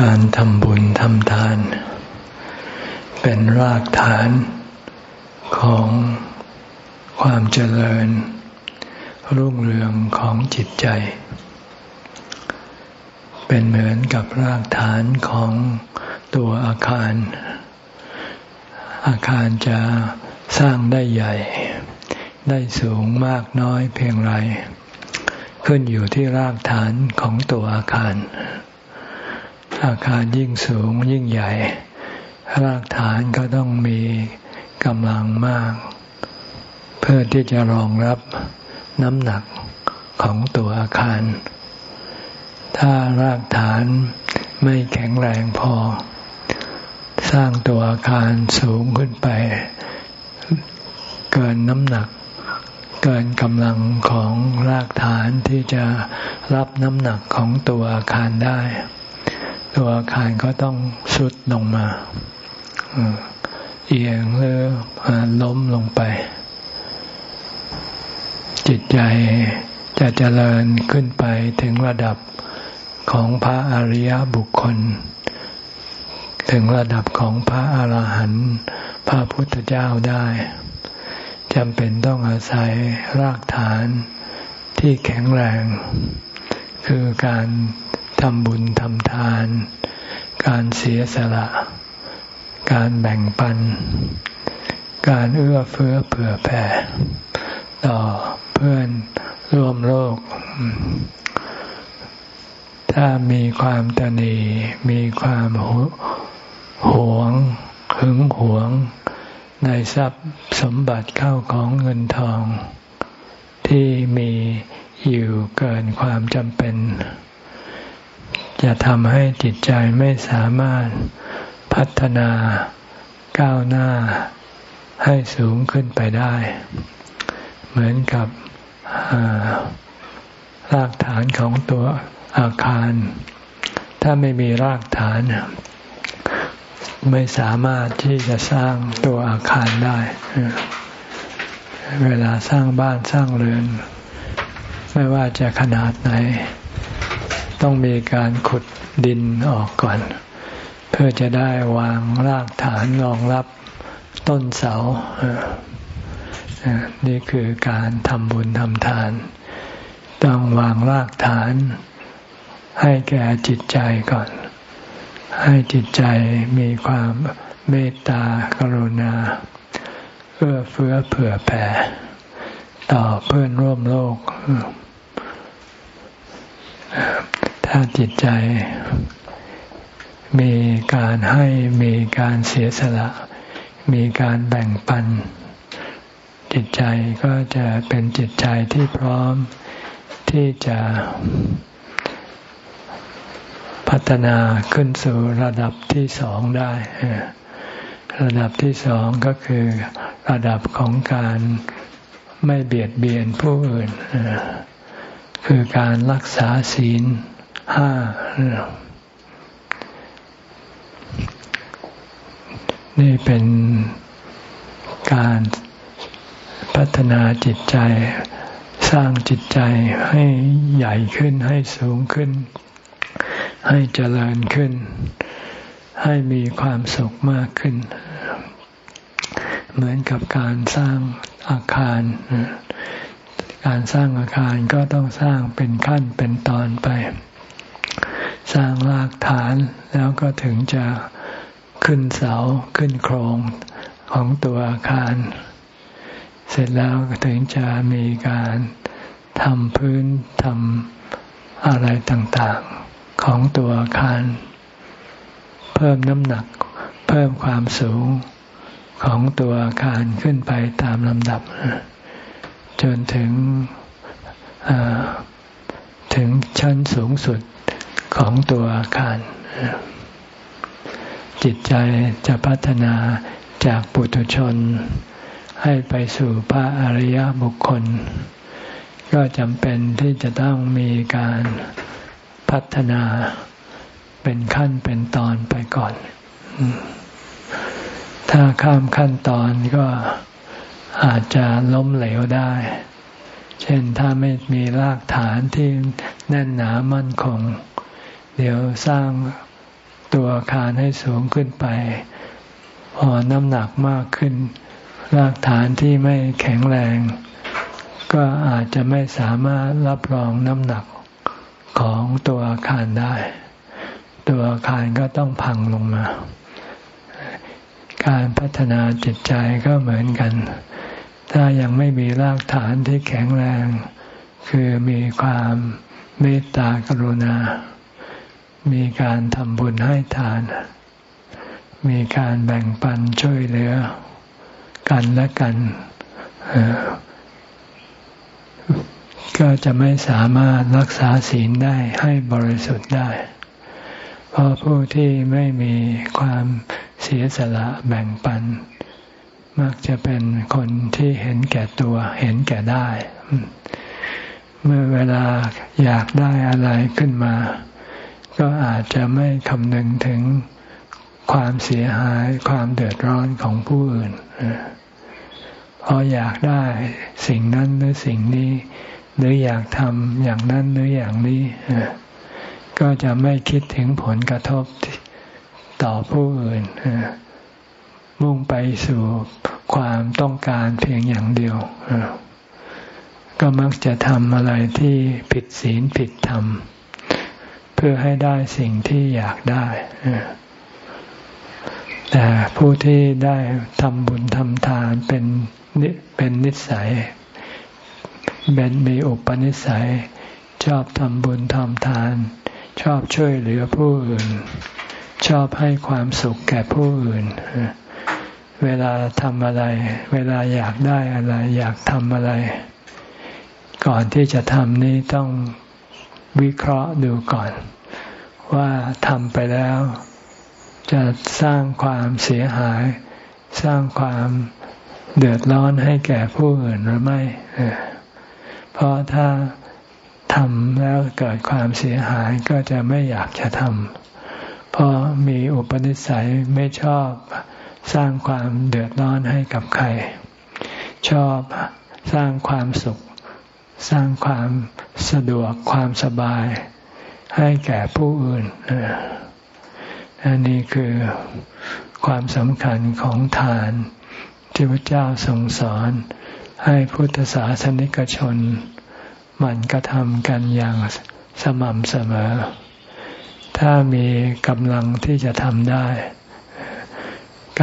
การทำบุญทำทาน เป็นรากฐานของความเจริญ รุ่งเรืองของจิตใจ เป็นเหมือนกับรากฐานของตัวอาคาร อาคารจะสร้างได้ใหญ่ ได้สูงมากน้อยเพียงไร ขึ้นอยู่ที่รากฐานของตัวอาคาร อาคารยิ่งสูงยิ่งใหญ่ รากฐานก็ต้องมีกำลังมาก เพื่อที่จะรองรับน้ำหนักของตัวอาคาร ถ้ารากฐานไม่แข็งแรงพอ สร้างตัวอาคารสูงขึ้นไป เกินน้ำหนัก เกินกำลังของรากฐานที่จะรับน้ำหนักของตัวอาคารได้ ตัวอาคารก็ต้องสุดลงมาเอียงหรือล้มลงไป จิตใจจะเจริญขึ้นไปถึงระดับของพระอริยบุคคล ถึงระดับของพระอาหารหันต์พระพุทธเจ้าได้จำเป็นต้องอาศัยรากฐานที่แข็งแรง คือการ ทำบุญทำทาน การเสียสละ การแบ่งปัน การเอื้อเฟื้อเผื่อแผ่ ต่อเพื่อนร่วมโลก ถ้ามีความตนีมีความหวงหึงหวง ในทรัพย์สมบัติเข้าของเงินทอง ที่มีอยู่เกินความจำเป็น จะทำให้จิตใจไม่สามารถพัฒนาก้าวหน้าให้สูงขึ้นไปได้ เหมือนกับรากฐานของตัวอาคาร ถ้าไม่มีรากฐาน ไม่สามารถที่จะสร้างตัวอาคารได้ เวลาสร้างบ้านสร้างเรือน ไม่ว่าจะขนาดไหน ต้องมีการขุดดินออกก่อน เพื่อจะได้วางรากฐานรองรับต้นเสา นี่คือการทำบุญทำทาน ต้องวางรากฐาน ให้แก่จิตใจก่อน ให้จิตใจมีความเมตตากรุณา เอื้อเฟื้อเผื่อแผ่ต่อเพื่อนร่วมโลก ถ้าจิตใจ มีการให้มีการเสียสละ มีการแบ่งปัน จิตใจก็จะเป็นจิตใจที่พร้อมที่จะพัฒนาขึ้นสู่ระดับที่สองได้ ระดับที่สองก็คือระดับของการไม่เบียดเบียนผู้อื่น คือการรักษาศีล ห้านี่เป็นการพัฒนาจิตใจ สร้างจิตใจให้ใหญ่ขึ้นให้สูงขึ้น ให้เจริญขึ้น ให้มีความสุขมากขึ้น เหมือนกับการสร้างอาคาร การสร้างอาคารก็ต้องสร้างเป็นขั้นเป็นตอนไป ร้างรากฐาน แล้วก็ถึงจะขึ้นเสาขึ้นโครงของตัวอาคาร เสร็จแล้วถึงจะมีการทำพื้นทำอะไรต่างๆของตัวอาคาร เพิ่มน้ำหนัก เพิ่มความสูงของตัวอาคารขึ้นไปตามลำดับ จนถึงถึงชั้นสูงสุด ของตัวอาคาร จิตใจจะพัฒนาจากปุถุชน ให้ไปสู่พระอริยบุคคล ก็จำเป็นที่จะต้องมีการพัฒนาเป็นขั้นเป็นตอนไปก่อน ถ้าข้ามขั้นตอนก็อาจจะล้มเหลวได้ เช่นถ้าไม่มีรากฐานที่แน่นหนามั่นคง เดี๋ยวสร้างตัวอาคารให้สูงขึ้นไปพอน้ำหนักมากขึ้น รากฐานที่ไม่แข็งแรง ก็อาจจะไม่สามารถรับรองน้ำหนักของตัวอาคารได้ ตัวอาคารก็ต้องพังลงมา การพัฒนาจิตใจก็เหมือนกัน ถ้ายังไม่มีรากฐานที่แข็งแรง คือมีความเมตตากรุณา มีการทำบุญให้ทาน มีการแบ่งปันช่วยเหลือ กันและกัน ก็จะไม่สามารถรักษาศีลได้ให้บริสุทธิ์ได้ เพราะผู้ที่ไม่มีความเสียสละแบ่งปัน มักจะเป็นคนที่เห็นแก่ตัวเห็นแก่ได้ เมื่อเวลาอยากได้อะไรขึ้นมา ก็อาจจะไม่คำนึงถึงความเสียหายความเดือดร้อนของผู้อื่นเพราะอยากได้สิ่งนั้นหรือสิ่งนี้ หรืออยากทำอย่างนั้นหรืออย่างนี้ก็จะไม่คิดถึงผลกระทบต่อผู้อื่นมุ่งไปสู่ความต้องการเพียงอย่างเดียวก็มักจะทำอะไรที่ผิดศีลผิดธรรมเพื่อให้ได้สิ่งที่อยากได้ แต่ผู้ที่ได้ทำบุญทำทานเป็นเป็นนิสัยเป็นมีอุปนิสัย ชอบทำบุญทำทาน ชอบช่วยเหลือผู้อื่น ชอบให้ความสุขแก่ผู้อื่น เวลาทำอะไร เวลาอยากได้อะไร อยากทำอะไร ก่อนที่จะทำนี้ต้อง วิเคราะห์ดูก่อน ว่าทำไปแล้ว จะสร้างความเสียหาย สร้างความเดือดร้อนให้แก่ผู้อื่นหรือไม่ เพราะถ้าทำแล้วเกิดความเสียหายก็จะไม่อยากจะทำ เพราะมีอุปนิสัยไม่ชอบสร้างความเดือดร้อนให้กับใคร ชอบสร้างความสุข สร้างความสะดวกความสบาย ให้แก่ผู้อื่นอันนี้คือความสำคัญของทานที่พระเจ้าทรงสอน ให้พุทธศาสนิกชนมันกระทำกันอย่างสม่ำเสมอ ถ้ามีกำลังที่จะทำได้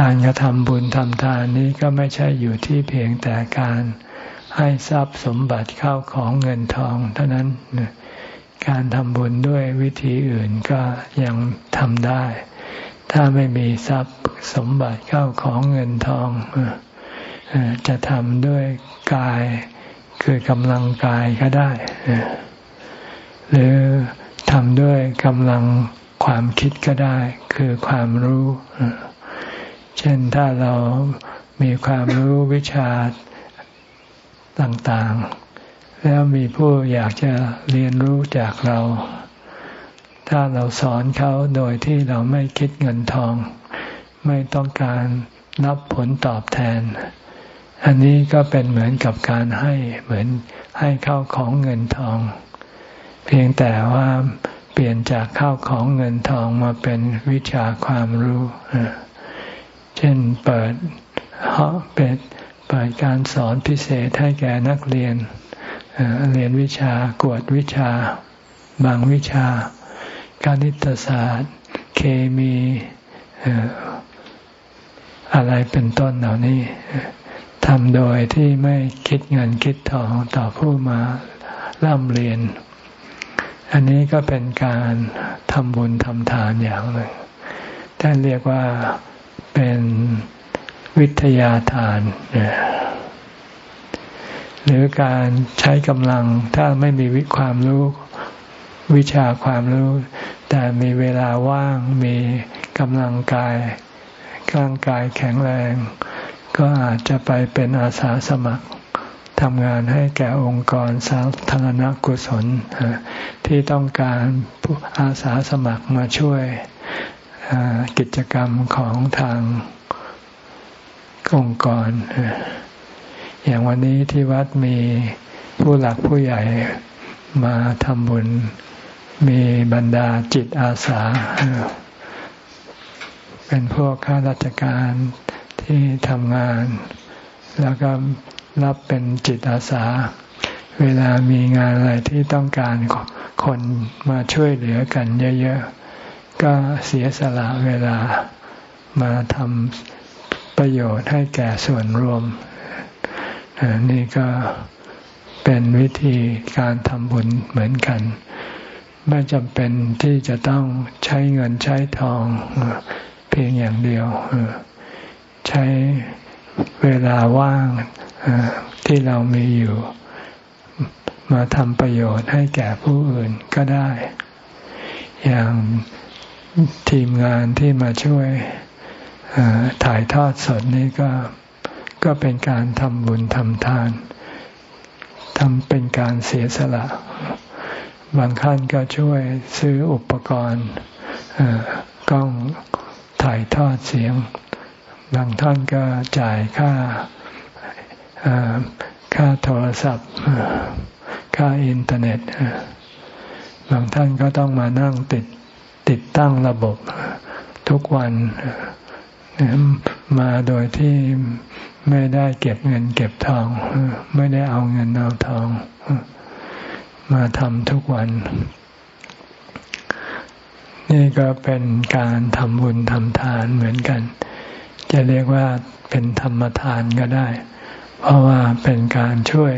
การกระทำบุญทำทานนี้ก็ไม่ใช่อยู่ที่เพียงแต่การ ให้ทรัพย์สมบัติเข้าของเงินทองเท่านั้น การทำบุญด้วยวิธีอื่นก็ยังทำได้ ถ้าไม่มีทรัพย์สมบัติเข้าของเงินทองจะทำด้วยกายคือกำลังกายก็ได้ หรือทำด้วยกำลังความคิดก็ได้ คือความรู้ เช่นถ้าเรามีความรู้วิชา ต่างๆ แล้วมีผู้อยากจะเรียนรู้จากเรา ถ้าเราสอนเขาโดยที่เราไม่คิดเงินทอง ไม่ต้องการรับผลตอบแทน อันนี้ก็เป็นเหมือนกับการให้เหมือนให้เข้าของเงินทอง เพียงแต่ว่าเปลี่ยนจากข้าวของเงินทองมาเป็นวิชาความรู้ เช่นเปิดเาเป็ด ปิดการสอนพิเศษให้แก่นักเรียนเรียนวิชากวดวิชา บางวิชา คณิตศาสตร์ เคมีอะไรเป็นต้นเหล่านี้ทำโดยที่ไม่คิดเงินคิดทองต่อผู้มาร่ำเรียน อันนี้ก็เป็นการทำบุญทำทานอย่างหนึ่งท่านเรียกว่าเป็น วิทยาทาน หรือการใช้กำลังถ้าไม่มีวิความรู้วิชาความรู้ แต่มีเวลาว่างมีกำลังกายร่างกายแข็งแรง ก็อาจจะไปเป็นอาสาสมัครทำงานให้แก่องค์กรสาธารณกุศล ที่ต้องการอาสาสมัครมาช่วยกิจกรรมของทาง องค์กร อย่างวันนี้ที่วัดมีผู้หลักผู้ใหญ่มาทำบุญ มีบรรดาจิตอาสา เป็นพวกข้าราชการที่ทำงาน แล้วก็รับเป็นจิตอาสา เวลามีงานอะไรที่ต้องการคนมาช่วยเหลือกันเยอะๆ ก็เสียสละเวลามาทำ ประโยชน์ให้แก่ส่วนรวม นี่ก็เป็นวิธีการทำบุญเหมือนกัน ไม่จำเป็นที่จะต้องใช้เงินใช้ทองเพียงอย่างเดียว ใช้เวลาว่างที่เรามีอยู่ มาทำประโยชน์ให้แก่ผู้อื่นก็ได้ อย่างทีมงานที่มาช่วย ถ่ายทอดสดนี้ก็ก็เป็นการทำบุญทำทานทำเป็นการเสียสละ บางท่านก็ช่วยซื้ออุปกรณ์กล้องถ่ายทอดเสียง บางท่านก็จ่ายค่าค่าโทรศัพท์ ค่าอินเทอร์เน็ต บางท่านก็ต้องมานั่งติดติดตั้งระบบทุกวัน มาโดยที่ไม่ได้เก็บเงินเก็บทอง ไม่ได้เอาเงินเอาทอง มาทำทุกวัน นี่ก็เป็นการทำบุญทำทานเหมือนกัน จะเรียกว่าเป็นธรรมทานก็ได้ เพราะว่าเป็นการช่วย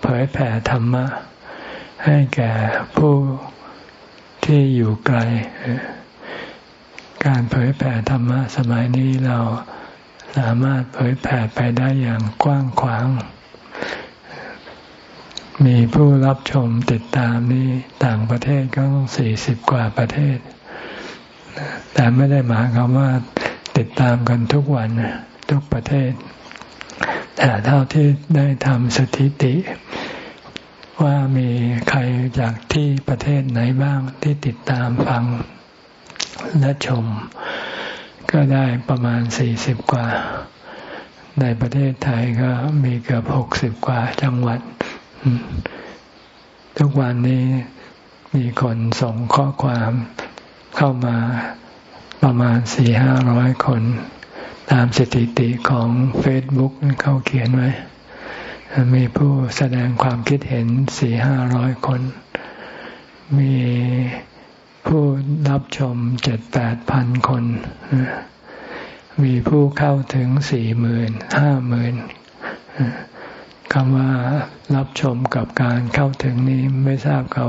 เผยแผ่ธรรมะ ให้แก่ผู้ที่อยู่ไกล การเผยแผ่ธรรมะสมัยนี้เราสามารถเผยแผ่ไปได้อย่างกว้างขวาง มีผู้รับชมติดตามนี่ต่างประเทศก็ต้องสี่สิบกว่าประเทศ แต่ไม่ได้หมายความว่าติดตามกันทุกวันทุกประเทศ แต่เท่าที่ได้ทำสถิติ ว่ามีใครจากที่ประเทศไหนบ้างที่ติดตามฟัง และชม ก็ได้ประมาณสี่สิบกว่า ในประเทศไทยก็มีเกือบหกสิบกว่าจังหวัด ทุกวันนี้มีคนส่งข้อความเข้ามาประมาณสี่ห้าร้อยคน ตามสถิติของเฟซบุ๊กเขาเขียนไว้มีผู้แสดงความคิดเห็นสี่ห้าร้อยคน มี ผู้รับชมเจ็ดแปดพันคน มีผู้เข้าถึงสี่หมื่นห้าหมื่นคำว่ารับชมกับการเข้าถึงนี้ไม่ทราบเขา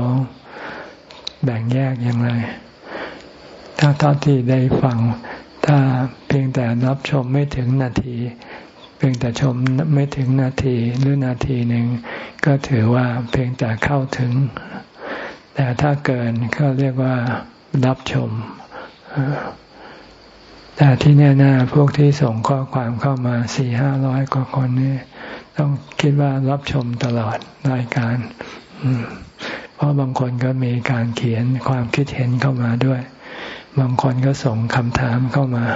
แบ่งแยกอย่างไร ถ้าเท่าที่ได้ฟัง ถ้าเพียงแต่รับชมไม่ถึงนาที เพียงแต่ชมไม่ถึงนาทีหรือนาทีหนึ่งก็ถือว่าเพียงแต่เข้าถึง แต่ถ้าเกินก็เรียกว่ารับชม แต่ที่แน่ๆพวกที่ส่งข้อความเข้ามาสี่ห้าร้อยกว่าคนนี่ต้องคิดว่ารับชมตลอดรายการ เพราะบางคนก็มีการเขียนความคิดเห็นเข้ามาด้วย บางคนก็ส่งคำถามเข้ามา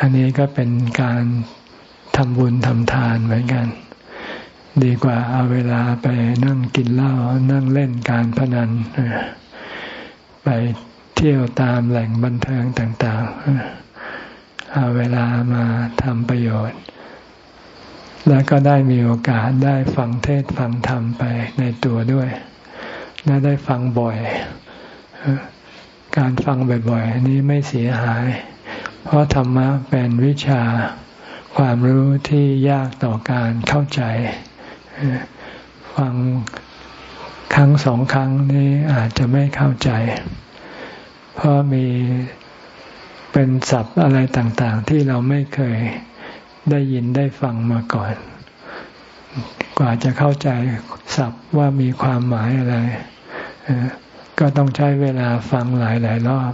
อันนี้ก็เป็นการทำบุญทำทานเหมือนกัน ดีกว่าเอาเวลาไปนั่งกินเหล้านั่งเล่นการพนันไปเที่ยวตามแหล่งบันเทิงต่างๆเอาเวลามาทำประโยชน์ แล้วก็ได้มีโอกาสได้ฟังเทศฟังธรรมไปในตัวด้วยและได้ฟังบ่อย การฟังบ่อยๆนี้ไม่เสียหาย เพราะธรรมะเป็นวิชาความรู้ที่ยากต่อการเข้าใจ ฟังครั้งสองครั้งนี้อาจจะไม่เข้าใจ เพราะมีเป็นศัพท์อะไรต่างๆ ที่เราไม่เคยได้ยินได้ฟังมาก่อน กว่าจะเข้าใจศัพท์ว่ามีความหมายอะไร ก็ต้องใช้เวลาฟังหลายๆรอบ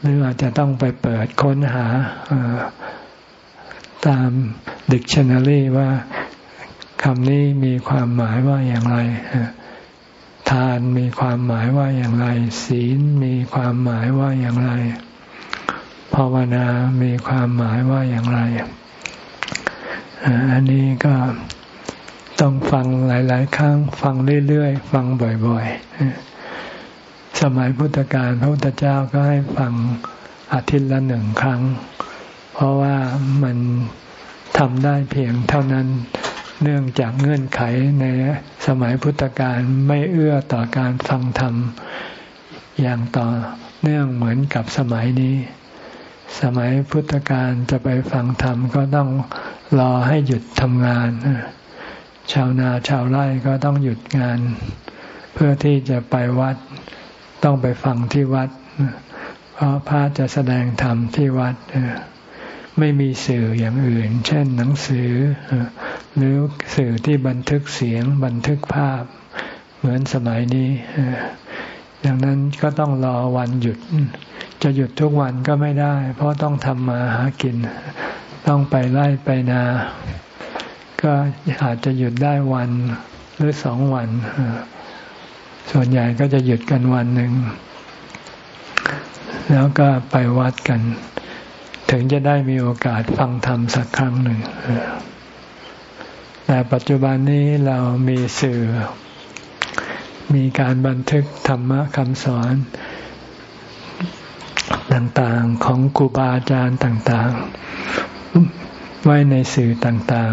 หรืออาจจะต้องไปเปิดค้นหาตาม dictionary ว่า คำนี้มีความหมายว่าอย่างไร ทานมีความหมายว่าอย่างไร ศีลมีความหมายว่าอย่างไร ภาวนามีความหมายว่าอย่างไร อันนี้ก็ต้องฟังหลาย ๆ ครั้ง ฟังเรื่อย ๆ ฟังบ่อย ๆ สมัยพุทธกาลพระพุทธเจ้าก็ให้ฟังอาทิตย์ละหนึ่งครั้ง เพราะว่ามันทำได้เพียงเท่านั้น เนื่องจากเงื่อนไขในสมัยพุทธกาลไม่เอื้อต่อการฟังธรรม อย่างต่อเนื่องเหมือนกับสมัยนี้ สมัยพุทธกาลจะไปฟังธรรมก็ต้องรอให้หยุดทำงาน ชาวนาชาวไร่ก็ต้องหยุดงาน เพื่อที่จะไปวัดต้องไปฟังที่วัด เพราะพระจะแสดงธรรมที่วัด ไม่มีสื่ออย่างอื่น เช่นหนังสือ หรือสื่อที่บันทึกเสียงบันทึกภาพ เหมือนสมัยนี้ ดังนั้นก็ต้องรอวันหยุด จะหยุดทุกวันก็ไม่ได้ เพราะต้องทำมาหากิน ต้องไปไล่ไปนา ก็อาจจะหยุดได้วันหรือสองวัน ส่วนใหญ่ก็จะหยุดกันวันหนึ่ง แล้วก็ไปวัดกัน ถึงจะได้มีโอกาสฟังธรรมสักครั้งหนึ่ง แต่ปัจจุบันนี้เรามีสื่อ มีการบันทึกธรรมะคำสอนต่างๆของครูบาอาจารย์ต่างๆ ไว้ในสื่อต่าง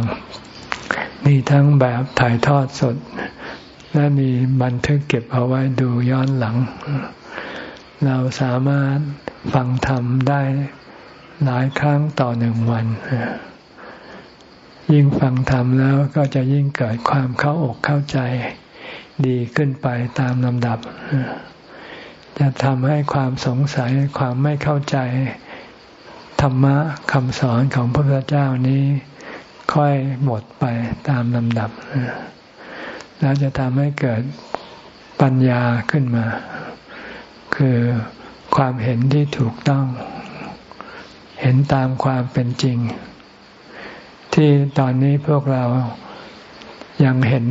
ๆ มีทั้งแบบถ่ายทอดสด และมีบันทึกเก็บเอาไว้ดูย้อนหลัง เราสามารถฟังธรรมได้ หลายครั้งต่อหนึ่งวัน ยิ่งฟังธรรมแล้วก็จะยิ่งเกิดความเข้าอกเข้าใจ ดีขึ้นไปตามลำดับ จะทำให้ความสงสัยความไม่เข้าใจ ธรรมะคำสอนของพระพุทธเจ้านี้ค่อยหมดไปตามลำดับ แล้วจะทำให้เกิดปัญญาขึ้นมา คือความเห็นที่ถูกต้อง เห็นตามความเป็นจริง ที่ตอนนี้พวกเรายังเห็น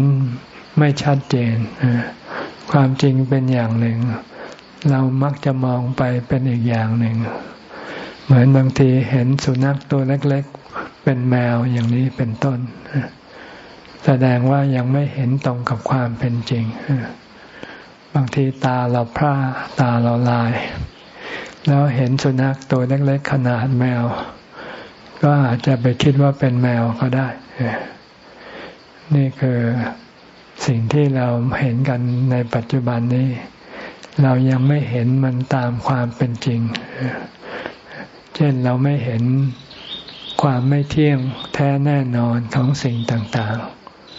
ไม่ชัดเจน ความจริงเป็นอย่างหนึ่ง เรามักจะมองไปเป็นอีกอย่างหนึ่ง เหมือนบางทีเห็นสุนัขตัวเล็กๆ เป็นแมวอย่างนี้เป็นต้น แสดงว่ายังไม่เห็นตรงกับความเป็นจริง บางทีตาเราพร่าตาเราลาย แล้วเห็นสุนัขตัวเล็กๆขนาดแมว ก็อาจจะไปคิดว่าเป็นแมวก็ได้ นี่คือสิ่งที่เราเห็นกันในปัจจุบันนี้ เรายังไม่เห็นมันตามความเป็นจริง เช่นเราไม่เห็นความไม่เที่ยงแท้แน่นอนของสิ่งต่าง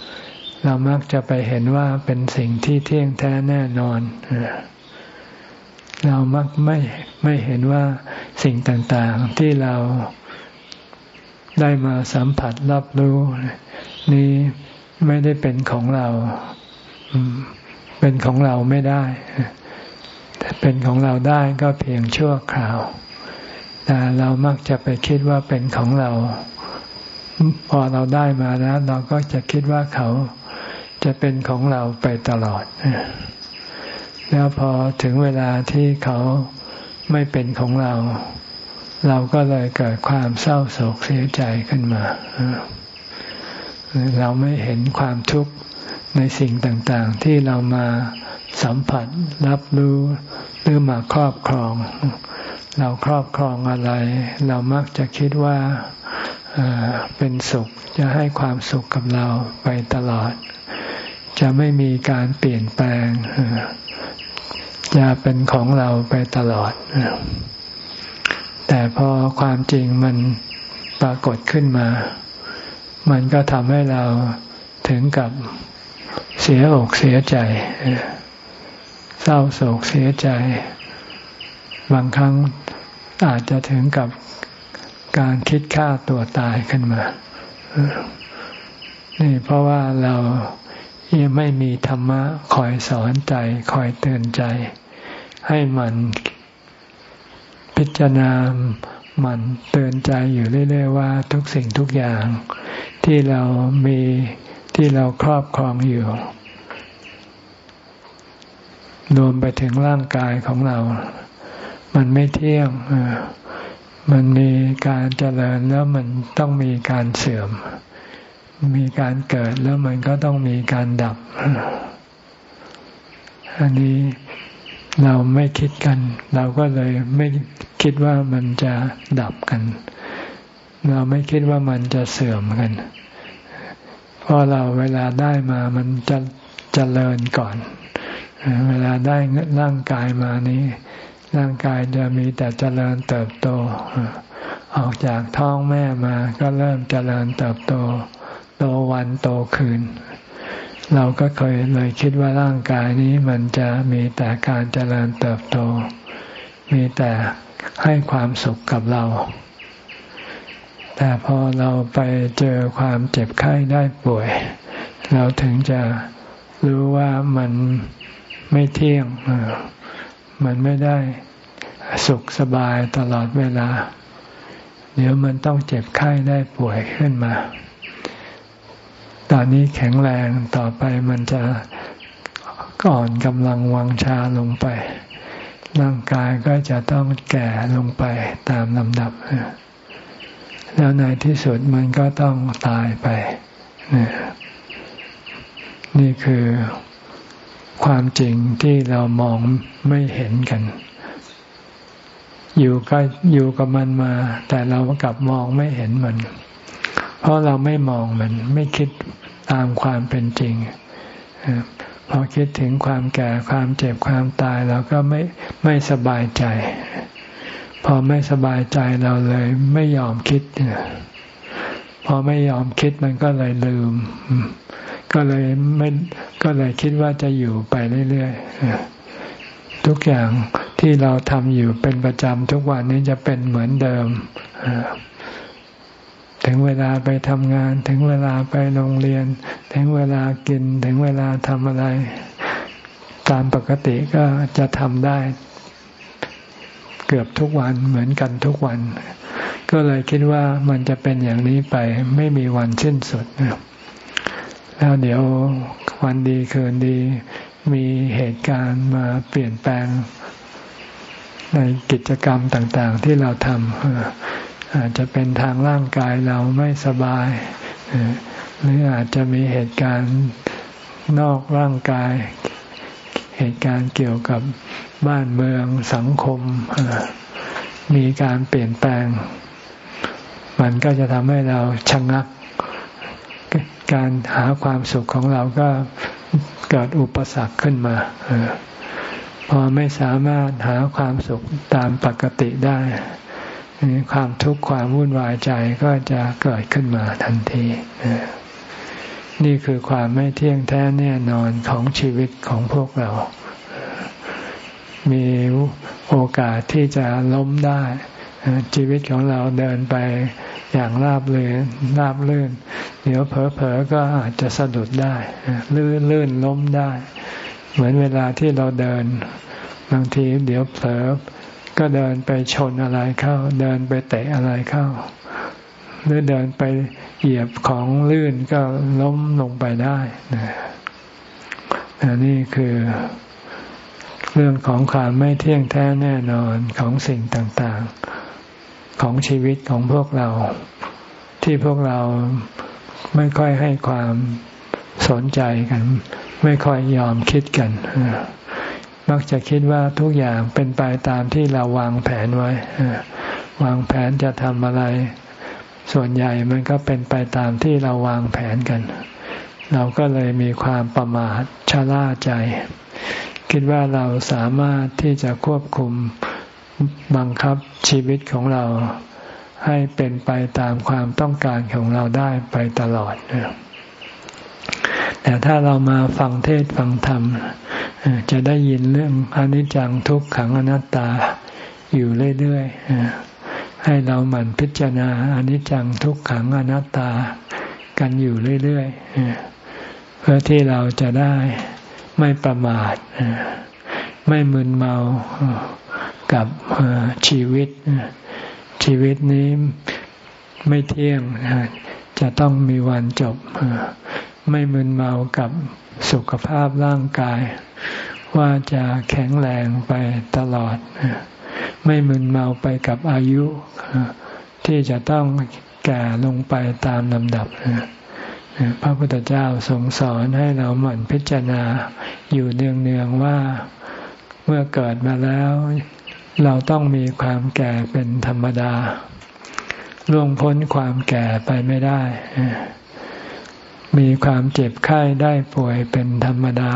ๆ เรามักจะไปเห็นว่าเป็นสิ่งที่เที่ยงแท้แน่นอนเเรามักไม่ไม่เห็นว่าสิ่งต่างๆที่เราได้มาสัมผัสรับรู้ นี้ไม่ได้เป็นของเรา เป็นของเราไม่ได้แต่เป็นของเราได้ก็เพียงชั่วคราว แต่เรามักจะไปคิดว่าเป็นของเรา พอเราได้มาแล้ว เราก็จะคิดว่าเขาจะเป็นของเราไปตลอด แล้วพอถึงเวลาที่เขาไม่เป็นของเรา เราก็เลยเกิดความเศร้าโศกเสียใจขึ้นมา เราไม่เห็นความทุกข์ในสิ่งต่างๆ ที่เรามาสัมผัสรับรู้หรือมาครอบครอง เราครอบครองอะไร เรามักจะคิดว่าเป็นสุขจะให้ความสุขกับเราไปตลอด จะไม่มีการเปลี่ยนแปลง จะเป็นของเราไปตลอด แต่พอความจริงมันปรากฏขึ้นมา มันก็ทำให้เราถึงกับเสียอกเสียใจ เศร้าโศกเสียใจ บางครั้งอาจจะถึงกับการคิดฆ่าตัวตายขึ้นมา นี่เพราะว่าเรายังไม่มีธรรมะคอยสอนใจ คอยเตือนใจ ให้มันพิจารณามันเตือนใจอยู่เรื่อยๆว่าทุกสิ่งทุกอย่าง ที่เรามีที่เราครอบครองอยู่ รวมไปถึงร่างกายของเรา มันไม่เที่ยงมันมีการเจริญแล้วมันต้องมีการเสื่อม มีการเกิดแล้วมันก็ต้องมีการดับ อันนี้ เราไม่คิดกัน เราก็เลยไม่คิดว่ามันจะดับกัน เราไม่คิดว่ามันจะเสื่อมกัน เพราะเราเวลาได้มามันจะจะเจริญก่อน เวลาได้ร่างกายมานี้ ร่างกายจะมีแต่เจริญเติบโต ออกจากท้องแม่มาก็เริ่มเจริญเติบโต โตวันโตคืนเเราก็เคยเลยคิดว่าร่างกายนี้มันจะมีแต่การเจริญเติบโต มีแต่ให้ความสุขกับเรา แต่พอเราไปเจอความเจ็บไข้ได้ป่วย เราถึงจะรู้ว่ามันไม่เที่ยง มันไม่ได้สุขสบายตลอดเวลา เดี๋ยวมันต้องเจ็บไข้ได้ป่วยขึ้นมา ตอนนี้แข็งแรงต่อไปมันจะก่อนกำลังวังชาลงไป ร่างกายก็จะต้องแก่ลงไปตามลำดับ แล้วในที่สุดมันก็ต้องตายไป นี่คือความจริงที่เรามองไม่เห็นกัน อยู่ก็อยู่กับมันมา แต่เรากลับมองไม่เห็นมัน เพราะเราไม่มองมันไม่คิดตามความเป็นจริงพอคิดถึงความแก่ความเจ็บความตายเราก็ไม่ไม่สบายใจ พอไม่สบายใจเราเลย ไม่ยอมคิดพอไม่ยอมคิดมันก็เลยลืม ก็เลยไม่ก็เลยคิดว่าจะอยู่ไปเรื่อยๆทุกอย่างที่เราทำอยู่เป็นประจำทุกวันนี้จะเป็นเหมือนเดิม ถึงเวลาไปทำงาน ถึงเวลาไปโรงเรียน ถึงเวลากิน ถึงเวลาทำอะไร ตามปกติก็จะทำได้ เกือบทุกวันเหมือนกันทุกวัน ก็เลยคิดว่ามันจะเป็นอย่างนี้ไปไม่มีวันสิ้นสุดแล้วเดี๋ยววันดีคืนดีมีเหตุการณ์มาเปลี่ยนแปลงในกิจกรรมต่างๆ ที่เราทำ อาจจะเป็นทางร่างกายเราไม่สบาย หรืออาจจะมีเหตุการณ์นอกร่างกาย เหตุการณ์เกี่ยวกับบ้านเมืองสังคม มีการเปลี่ยนแปลง มันก็จะทำให้เราชะงงัก การหาความสุขของเราก็เกิดอุปสรรคขึ้นมาพอไม่สามารถหาความสุขตามปกติได้ ความทุกข์ความวุ่นวายใจก็จะเกิดขึ้นมาทันทีนี่คือความไม่เที่ยงแท้แน่นอนของชีวิตของพวกเรา มีโอกาสที่จะล้มได้ ชีวิตของเราเดินไปอย่างราบเลื่นราบลื่น เดี๋ยวเผลอๆก็อาจจะสะดุดได้ลื่นลื่นล้มได้ เหมือนเวลาที่เราเดิน บางทีเดี๋ยวเผลอ ก็เดินไปชนอะไรเข้า เดินไปเตะอะไรเข้า หรือเดินไปเหยียบของลื่นก็ล้มลงไปได้นะนี่คือเรื่องของความไม่เที่ยงแท้แน่นอนของสิ่งต่างๆ ของชีวิตของพวกเรา ที่พวกเราไม่ค่อยให้ความสนใจกัน ไม่ค่อยยอมคิดกัน มักจะคิดว่าทุกอย่างเป็นไปตามที่เราวางแผนไว้ วางแผนจะทำอะไร ส่วนใหญ่มันก็เป็นไปตามที่เราวางแผนกัน เราก็เลยมีความประมาทชะล่าใจ คิดว่าเราสามารถที่จะควบคุมบังคับชีวิตของเราให้เป็นไปตามความต้องการของเราได้ไปตลอด แต่ถ้าเรามาฟังเทศฟังธรรม จะได้ยินเรื่องอนิจจังทุกขังอนัตตาอยู่เรื่อยๆให้เราหมั่นพิจารณาอนิจจังทุกขังอนัตตากันอยู่เรื่อยๆเพื่อที่เราจะได้ไม่ประมาทไม่มึนเมากับชีวิต ชีวิตนี้ไม่เที่ยงจะต้องมีวันจบ ไม่มึนเมากับสุขภาพร่างกาย ว่าจะแข็งแรงไปตลอด ไม่มึนเมาไปกับอายุ ที่จะต้องแก่ลงไปตามลำดับ พระพุทธเจ้าทรงสอนให้เราหมั่นพิจารณาอยู่เนืองๆว่าเมื่อเกิดมาแล้ว เราต้องมีความแก่เป็นธรรมดาล่วงพ้นความแก่ไปไม่ได้ มีความเจ็บไข้ได้ป่วยเป็นธรรมดา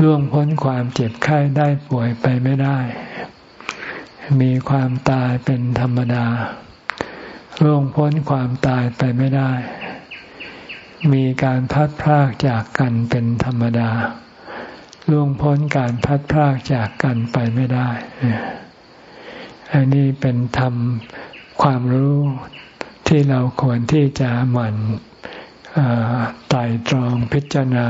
ล่วงพ้นความเจ็บไข้ได้ป่วยไปไม่ได้ มีความตายเป็นธรรมดาล่วงพ้นความตายไปไม่ได้ มีการพัดพรากจากกันเป็นธรรมดาล่วงพ้นการพัดพรากจากกันไปไม่ได้ อันนี้เป็นธรรมความรู้ที่เราควรที่จะหมั่นไต่ตรองพิจารณา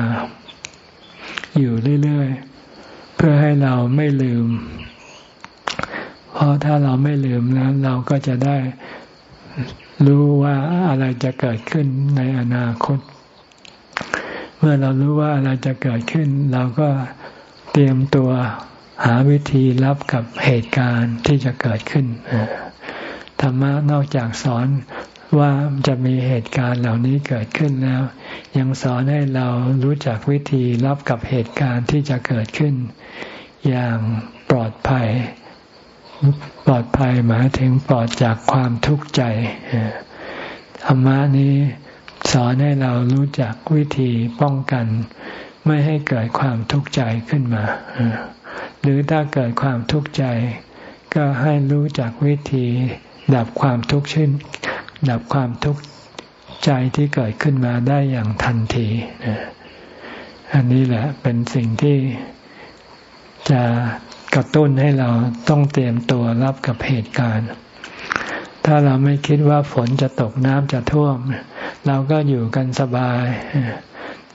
อยู่เรื่อยๆ เพื่อให้เราไม่ลืม เพราะถ้าเราไม่ลืมแล้วเราก็จะได้รู้ว่าอะไรจะเกิดขึ้นในอนาคต เมื่อเรารู้ว่าอะไรจะเกิดขึ้น เราก็เตรียมตัวหาวิธีรับกับเหตุการณ์ที่จะเกิดขึ้นธรรมะนอกจากสอน ว่าจะมีเหตุการณ์เหล่านี้เกิดขึ้นแล้ว ยังสอนให้เรารู้จักวิธีรับกับเหตุการณ์ที่จะเกิดขึ้น อย่างปลอดภัย ปลอดภัยหมายถึงปลอดจากความทุกข์ใจธรรมะนี้สอนให้เรารู้จักวิธีป้องกัน ไม่ให้เกิดความทุกข์ใจขึ้นมาหรือถ้าเกิดความทุกข์ใจ ก็ให้รู้จักวิธีดับความทุกข์ชื่น ดับความทุกข์ใจที่เกิดขึ้นมาได้อย่างทันทีอันนี้แหละเป็นสิ่งที่จะกระตุ้นให้เราต้องเตรียมตัวรับกับเหตุการณ์ ถ้าเราไม่คิดว่าฝนจะตกน้ำจะท่วม เราก็อยู่กันสบาย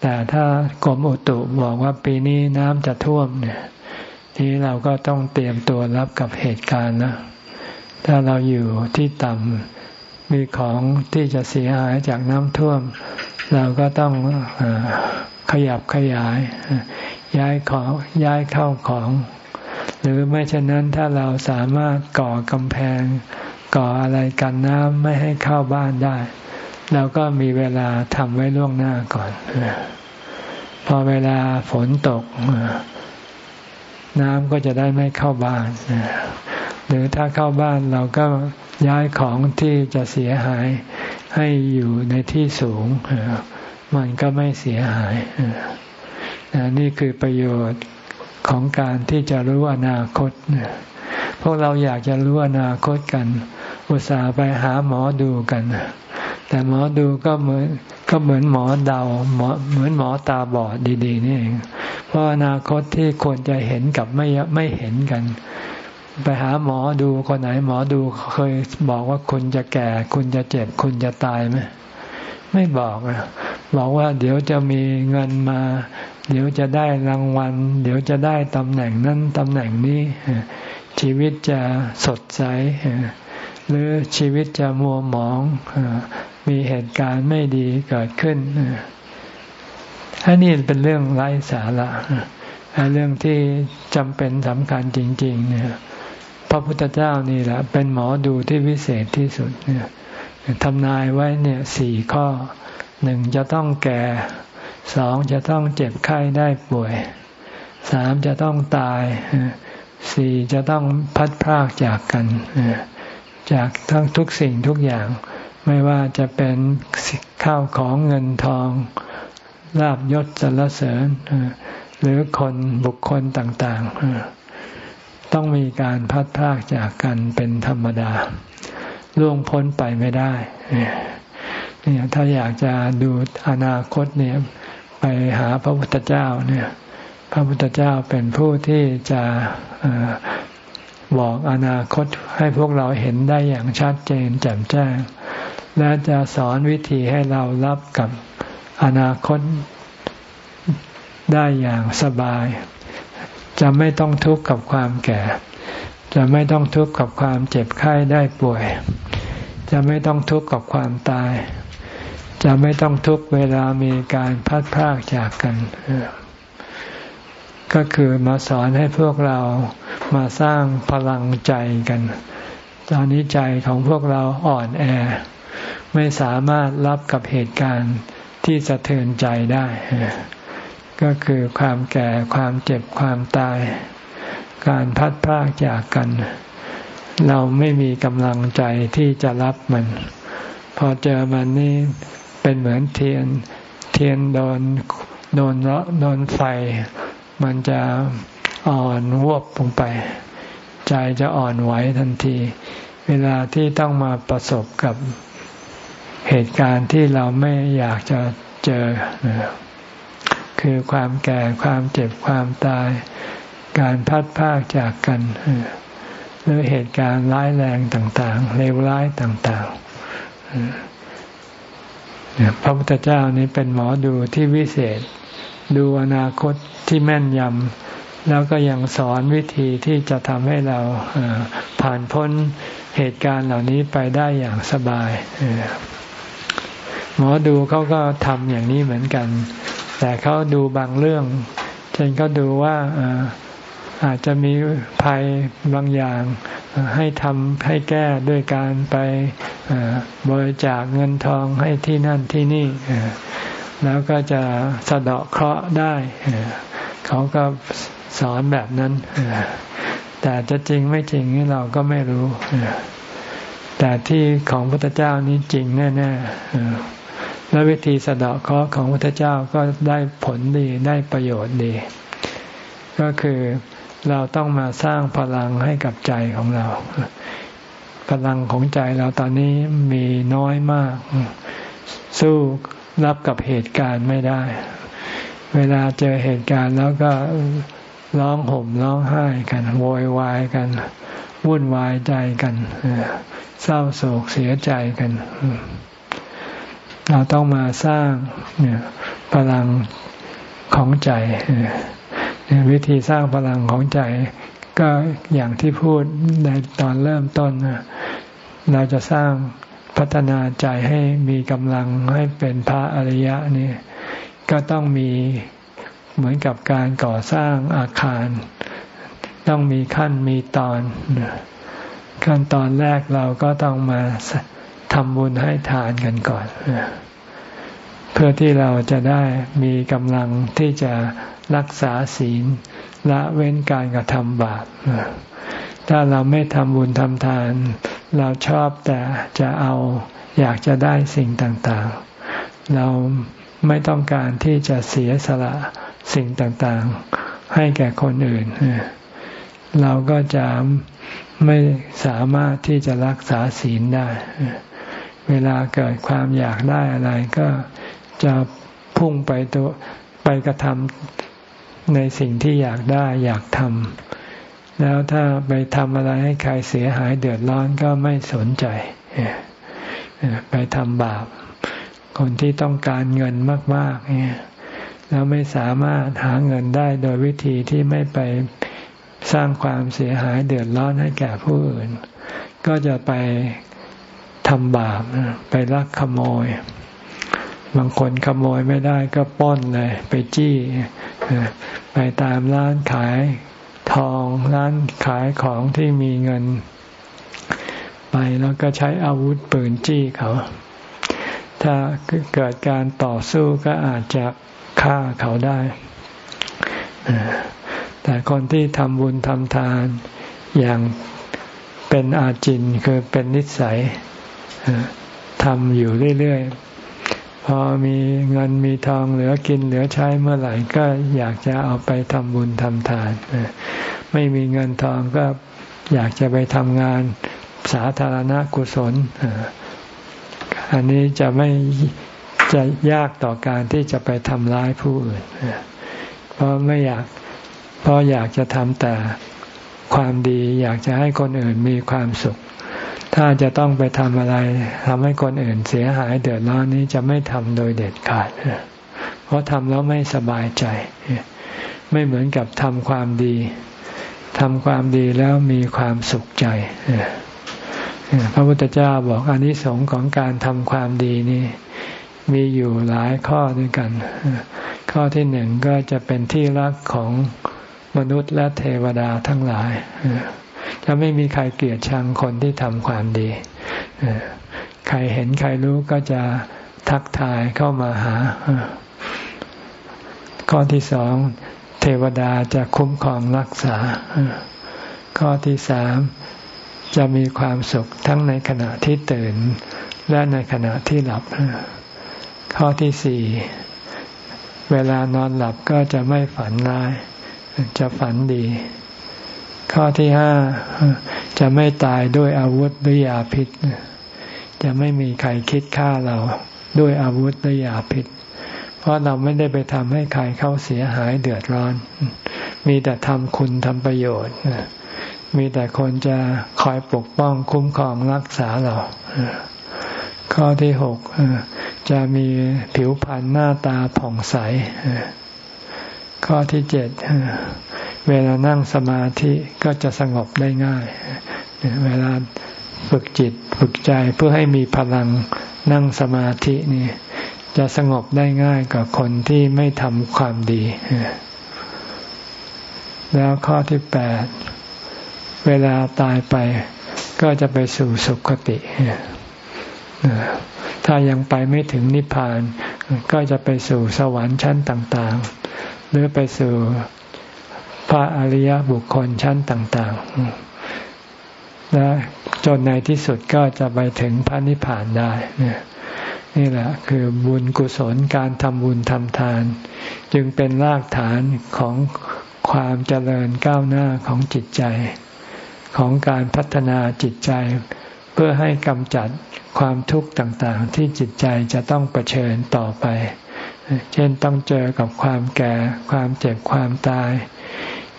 แต่ถ้ากรมอุตุบอกว่าปีนี้น้ำจะท่วมเนี่ยทีเราก็ต้องเตรียมตัวรับกับเหตุการณ์นะ ถ้าเราอยู่ที่ต่ำ มีของที่จะเสียหายจากน้ำท่วม เราก็ต้องอขยับขยาย ย้ายของย้ายเข้าของ หรือไม่เช่นนั้นถ้าเราสามารถก่อกำแพง ก่ออะไรกันน้ำไม่ให้เข้าบ้านได้ เราก็มีเวลาทำไว้ล่วงหน้าก่อน พอเวลาฝนตก น้ำก็จะได้ไม่เข้าบ้าน หรือถ้าเข้าบ้านเราก็ย้ายของที่จะเสียหายให้อยู่ในที่สูง มันก็ไม่เสียหาย นี่คือประโยชน์ของการที่จะรู้อนาคต พวกเราอยากจะรู้อนาคตกัน อุตส่าห์ไปหาหมอดูกัน แต่หมอดูก็เหมือนก็เหมือนหมอเดาหมอเหมือนหมอตาบอดดี ๆ นี่เอง เพราะอนาคตที่ควรจะเห็นกับไม่ไม่เห็นกัน ไปหาหมอดูคนไหนหมอดูเคยบอกว่าคุณจะแก่ คุณจะเจ็บ คุณจะตายไหมไม่บอกอะบอกว่าเดี๋ยวจะมีเงินมา เดี๋ยวจะได้รางวัล เดี๋ยวจะได้ตำแหน่งนั้นตำแหน่งนี้ ชีวิตจะสดใส หรือชีวิตจะมัวหมองมีเหตุการณ์ไม่ดีเกิดขึ้นอันนี้เป็นเรื่องไร้สาระเรื่องที่จำเป็นสำคัญจริง ๆ เนี่ย พระพุทธเจ้านี่แหละ เป็นหมอดูที่วิเศษที่สุดเนี่ยทำนายไว้เนี่ยสี่ข้อหนึ่งจะต้องแก่สองจะต้องเจ็บไข้ได้ป่วยสามจะต้องตายสี่จะต้องพัดพรากจากกันจากทั้งทุกสิ่งทุกอย่าง ไม่ว่าจะเป็นข้าวของเงินทองลาบยศสรรเสริญหรือคนบุคคลต่าง ๆ ต้องมีการพัดพากจากกันเป็นธรรมดา ล่วงพ้นไปไม่ได้เนี่ยถ้าอยากจะดูอนาคตเนี่ยไปหาพระพุทธเจ้าเนี่ย พระพุทธเจ้าเป็นผู้ที่จะบอกอนาคตให้พวกเราเห็นได้อย่างชัดเจนแจ่มแจ้ง และจะสอนวิธีให้เรารับกับอนาคตได้อย่างสบาย จะไม่ต้องทุกข์กับความแก่ จะไม่ต้องทุกข์กับความเจ็บไข้ได้ป่วย จะไม่ต้องทุกข์กับความตาย จะไม่ต้องทุกข์เวลามีการพัดพรากจากกัน ก็คือมาสอนให้พวกเรามาสร้างพลังใจกันตอนนี้ใจของพวกเราอ่อนแอ ไม่สามารถรับกับเหตุการณ์ที่สะเทือนใจได้ ก็คือความแก่ความเจ็บความตาย การพัดพากจากกัน เราไม่มีกำลังใจที่จะรับมัน พอเจอมันนี่เป็นเหมือนเทียน เทียนโดนโดนเลาะโดนไฟ มันจะอ่อนวบลงไป ใจจะอ่อนไหวทันที เวลาที่ต้องมาประสบกับเหตุการณ์ที่เราไม่อยากจะเจอ คือความแก่ความเจ็บความตาย การพัดพากจากกันหรือเหตุการณ์ร้ายแรงต่างๆเลวร้ายต่างๆพระพุทธเจ้านี้เป็นหมอดูที่วิเศษ ดูอนาคตที่แม่นยำแล้วก็ยังสอนวิธีที่จะทำให้เราผ่านพ้นเหตุการณ์เหล่านี้ไปได้อย่างสบายหมอดูเขาก็ทำอย่างนี้เหมือนกัน แต่เขาดูบางเรื่อง เช่นเขาดูว่าอาจจะมีภัยบางอย่างให้ทำให้แก้ด้วยการไปบริจาคเงินทองให้ที่นั่นที่นี่ แล้วก็จะสะเดาะเคราะห์ได้ เขาก็สอนแบบนั้น แต่จะจริงไม่จริงนี่เราก็ไม่รู้ แต่ที่ของพระพุทธเจ้านี้จริงแน่ ๆ และวิธีสะเดาะเคราะห์ของพระเจ้าก็ได้ผลดีได้ประโยชน์ดี ก็คือเราต้องมาสร้างพลังให้กับใจของเรา พลังของใจเราตอนนี้มีน้อยมาก สู้รับกับเหตุการณ์ไม่ได้ เวลาเจอเหตุการณ์แล้วก็ร้องห่มร้องไห้กันโวยวายกันวุ่นวายใจกันเศร้าโศกเสียใจกัน เราต้องมาสร้างพลังของใจวิธีสร้างพลังของใจ ก็อย่างที่พูดในตอนเริ่มต้นเราจะสร้างพัฒนาใจให้มีกำลังให้เป็นพระอริยะนี่ก็ต้องมีเหมือนกับการก่อสร้างอาคาร ต้องมีขั้นมีตอน ขั้นตอนแรกเราก็ต้องมา ทำบุญให้ทานกันก่อน เพื่อที่เราจะได้มีกำลังที่จะรักษาศีลละเว้นการกระทำบาปถ้าเราไม่ทำบุญทำทาน เราชอบแต่จะเอาอยากจะได้สิ่งต่างๆ เราไม่ต้องการที่จะเสียสละสิ่งต่างๆ ให้แก่คนอื่น เราก็จะไม่สามารถที่จะรักษาศีลได้ เวลาเกิดความอยากได้อะไรก็จะพุ่งไปตัวไปกระทำในสิ่งที่อยากได้อยากทำแล้วถ้าไปทำอะไรให้ใครเสียหายเดือดร้อนก็ไม่สนใจ ไปทำบาป คนที่ต้องการเงินมากๆเนี่ยแล้วไม่สามารถหาเงินได้โดยวิธีที่ไม่ไปสร้างความเสียหายเดือดร้อนให้แก่ผู้อื่น ก็จะไป ทำบาปไปลักขโมย บางคนขโมยไม่ได้ก็ป้นเลย ไปจี้ไปตามร้านขายทองร้านขายของที่มีเงิน ไปแล้วก็ใช้อาวุธปืนจี้เขา ถ้าเกิดการต่อสู้ก็อาจจะฆ่าเขาได้แต่คนที่ทำบุญทำทานอย่างเป็นอาจินคือเป็นนิสัย ทำอยู่เรื่อยๆ พอมีเงินมีทองเหลือกินเหลือใช้เมื่อไหร่ก็อยากจะเอาไปทำบุญทำทาน ไม่มีเงินทองก็อยากจะไปทำงานสาธารณกุศล อันนี้จะไม่จะยากต่อการที่จะไปทำร้ายผู้อื่น เพราะไม่อยาก เพราะอยากจะทำแต่ความดี อยากจะให้คนอื่นมีความสุข ถ้าจะต้องไปทำอะไรทำให้คนอื่นเสียหายเดือดร้อนนี้จะไม่ทำโดยเด็ดขาด เพราะทำแล้วไม่สบายใจ ไม่เหมือนกับทำความดีทำความดีแล้วมีความสุขใจพระพุทธเจ้าบอกอนิสงส์ของการทำความดีนี่มีอยู่หลายข้อด้วยกัน ข้อที่หนึ่งก็จะเป็นที่รักของมนุษย์และเทวดาทั้งหลาย จะไม่มีใครเกลียดชังคนที่ทำความดี ใครเห็นใครรู้ก็จะทักทายเข้ามาหา ข้อที่สองเทวดาจะคุ้มครองรักษา ข้อที่สามจะมีความสุขทั้งในขณะที่ตื่น และในขณะที่หลับ ข้อที่สี่เวลานอนหลับก็จะไม่ฝันร้าย จะฝันดี ข้อที่ห้าจะไม่ตายด้วยอาวุธหรือยาพิษ จะไม่มีใครคิดฆ่าเราด้วยอาวุธหรือยาพิษ เพราะเราไม่ได้ไปทำให้ใครเข้าเสียหายเดือดร้อน มีแต่ทำคุณทำประโยชน์ มีแต่คนจะคอยปกป้องคุ้มครองรักษาเรา ข้อที่หกจะมีผิวพรรณหน้าตาผ่องใส ข้อที่เจ็ด เวลานั่งสมาธิก็จะสงบได้ง่าย เวลาฝึกจิตฝึกใจเพื่อให้มีพลังนั่งสมาธินี่จะสงบได้ง่ายกว่าคนที่ไม่ทำความดี แล้วข้อที่แปดเวลาตายไปก็จะไปสู่สุคติถ้ายังไปไม่ถึงนิพพาน ก็จะไปสู่สวรรค์ชั้นต่าง ๆ หรือไปสู่ พระอริยบุคคลชั้นต่าง ๆ และจนในที่สุดก็จะไปถึงพระนิพพานได้ นี่แหละ คือบุญกุศลการทำบุญทำทาน จึงเป็นรากฐานของความเจริญก้าวหน้าของจิตใจ ของการพัฒนาจิตใจ เพื่อให้กำจัดความทุกข์ต่างๆ ที่จิตใจจะต้องเผชิญต่อไป เช่นต้องเจอกับความแก่ ความเจ็บความตาย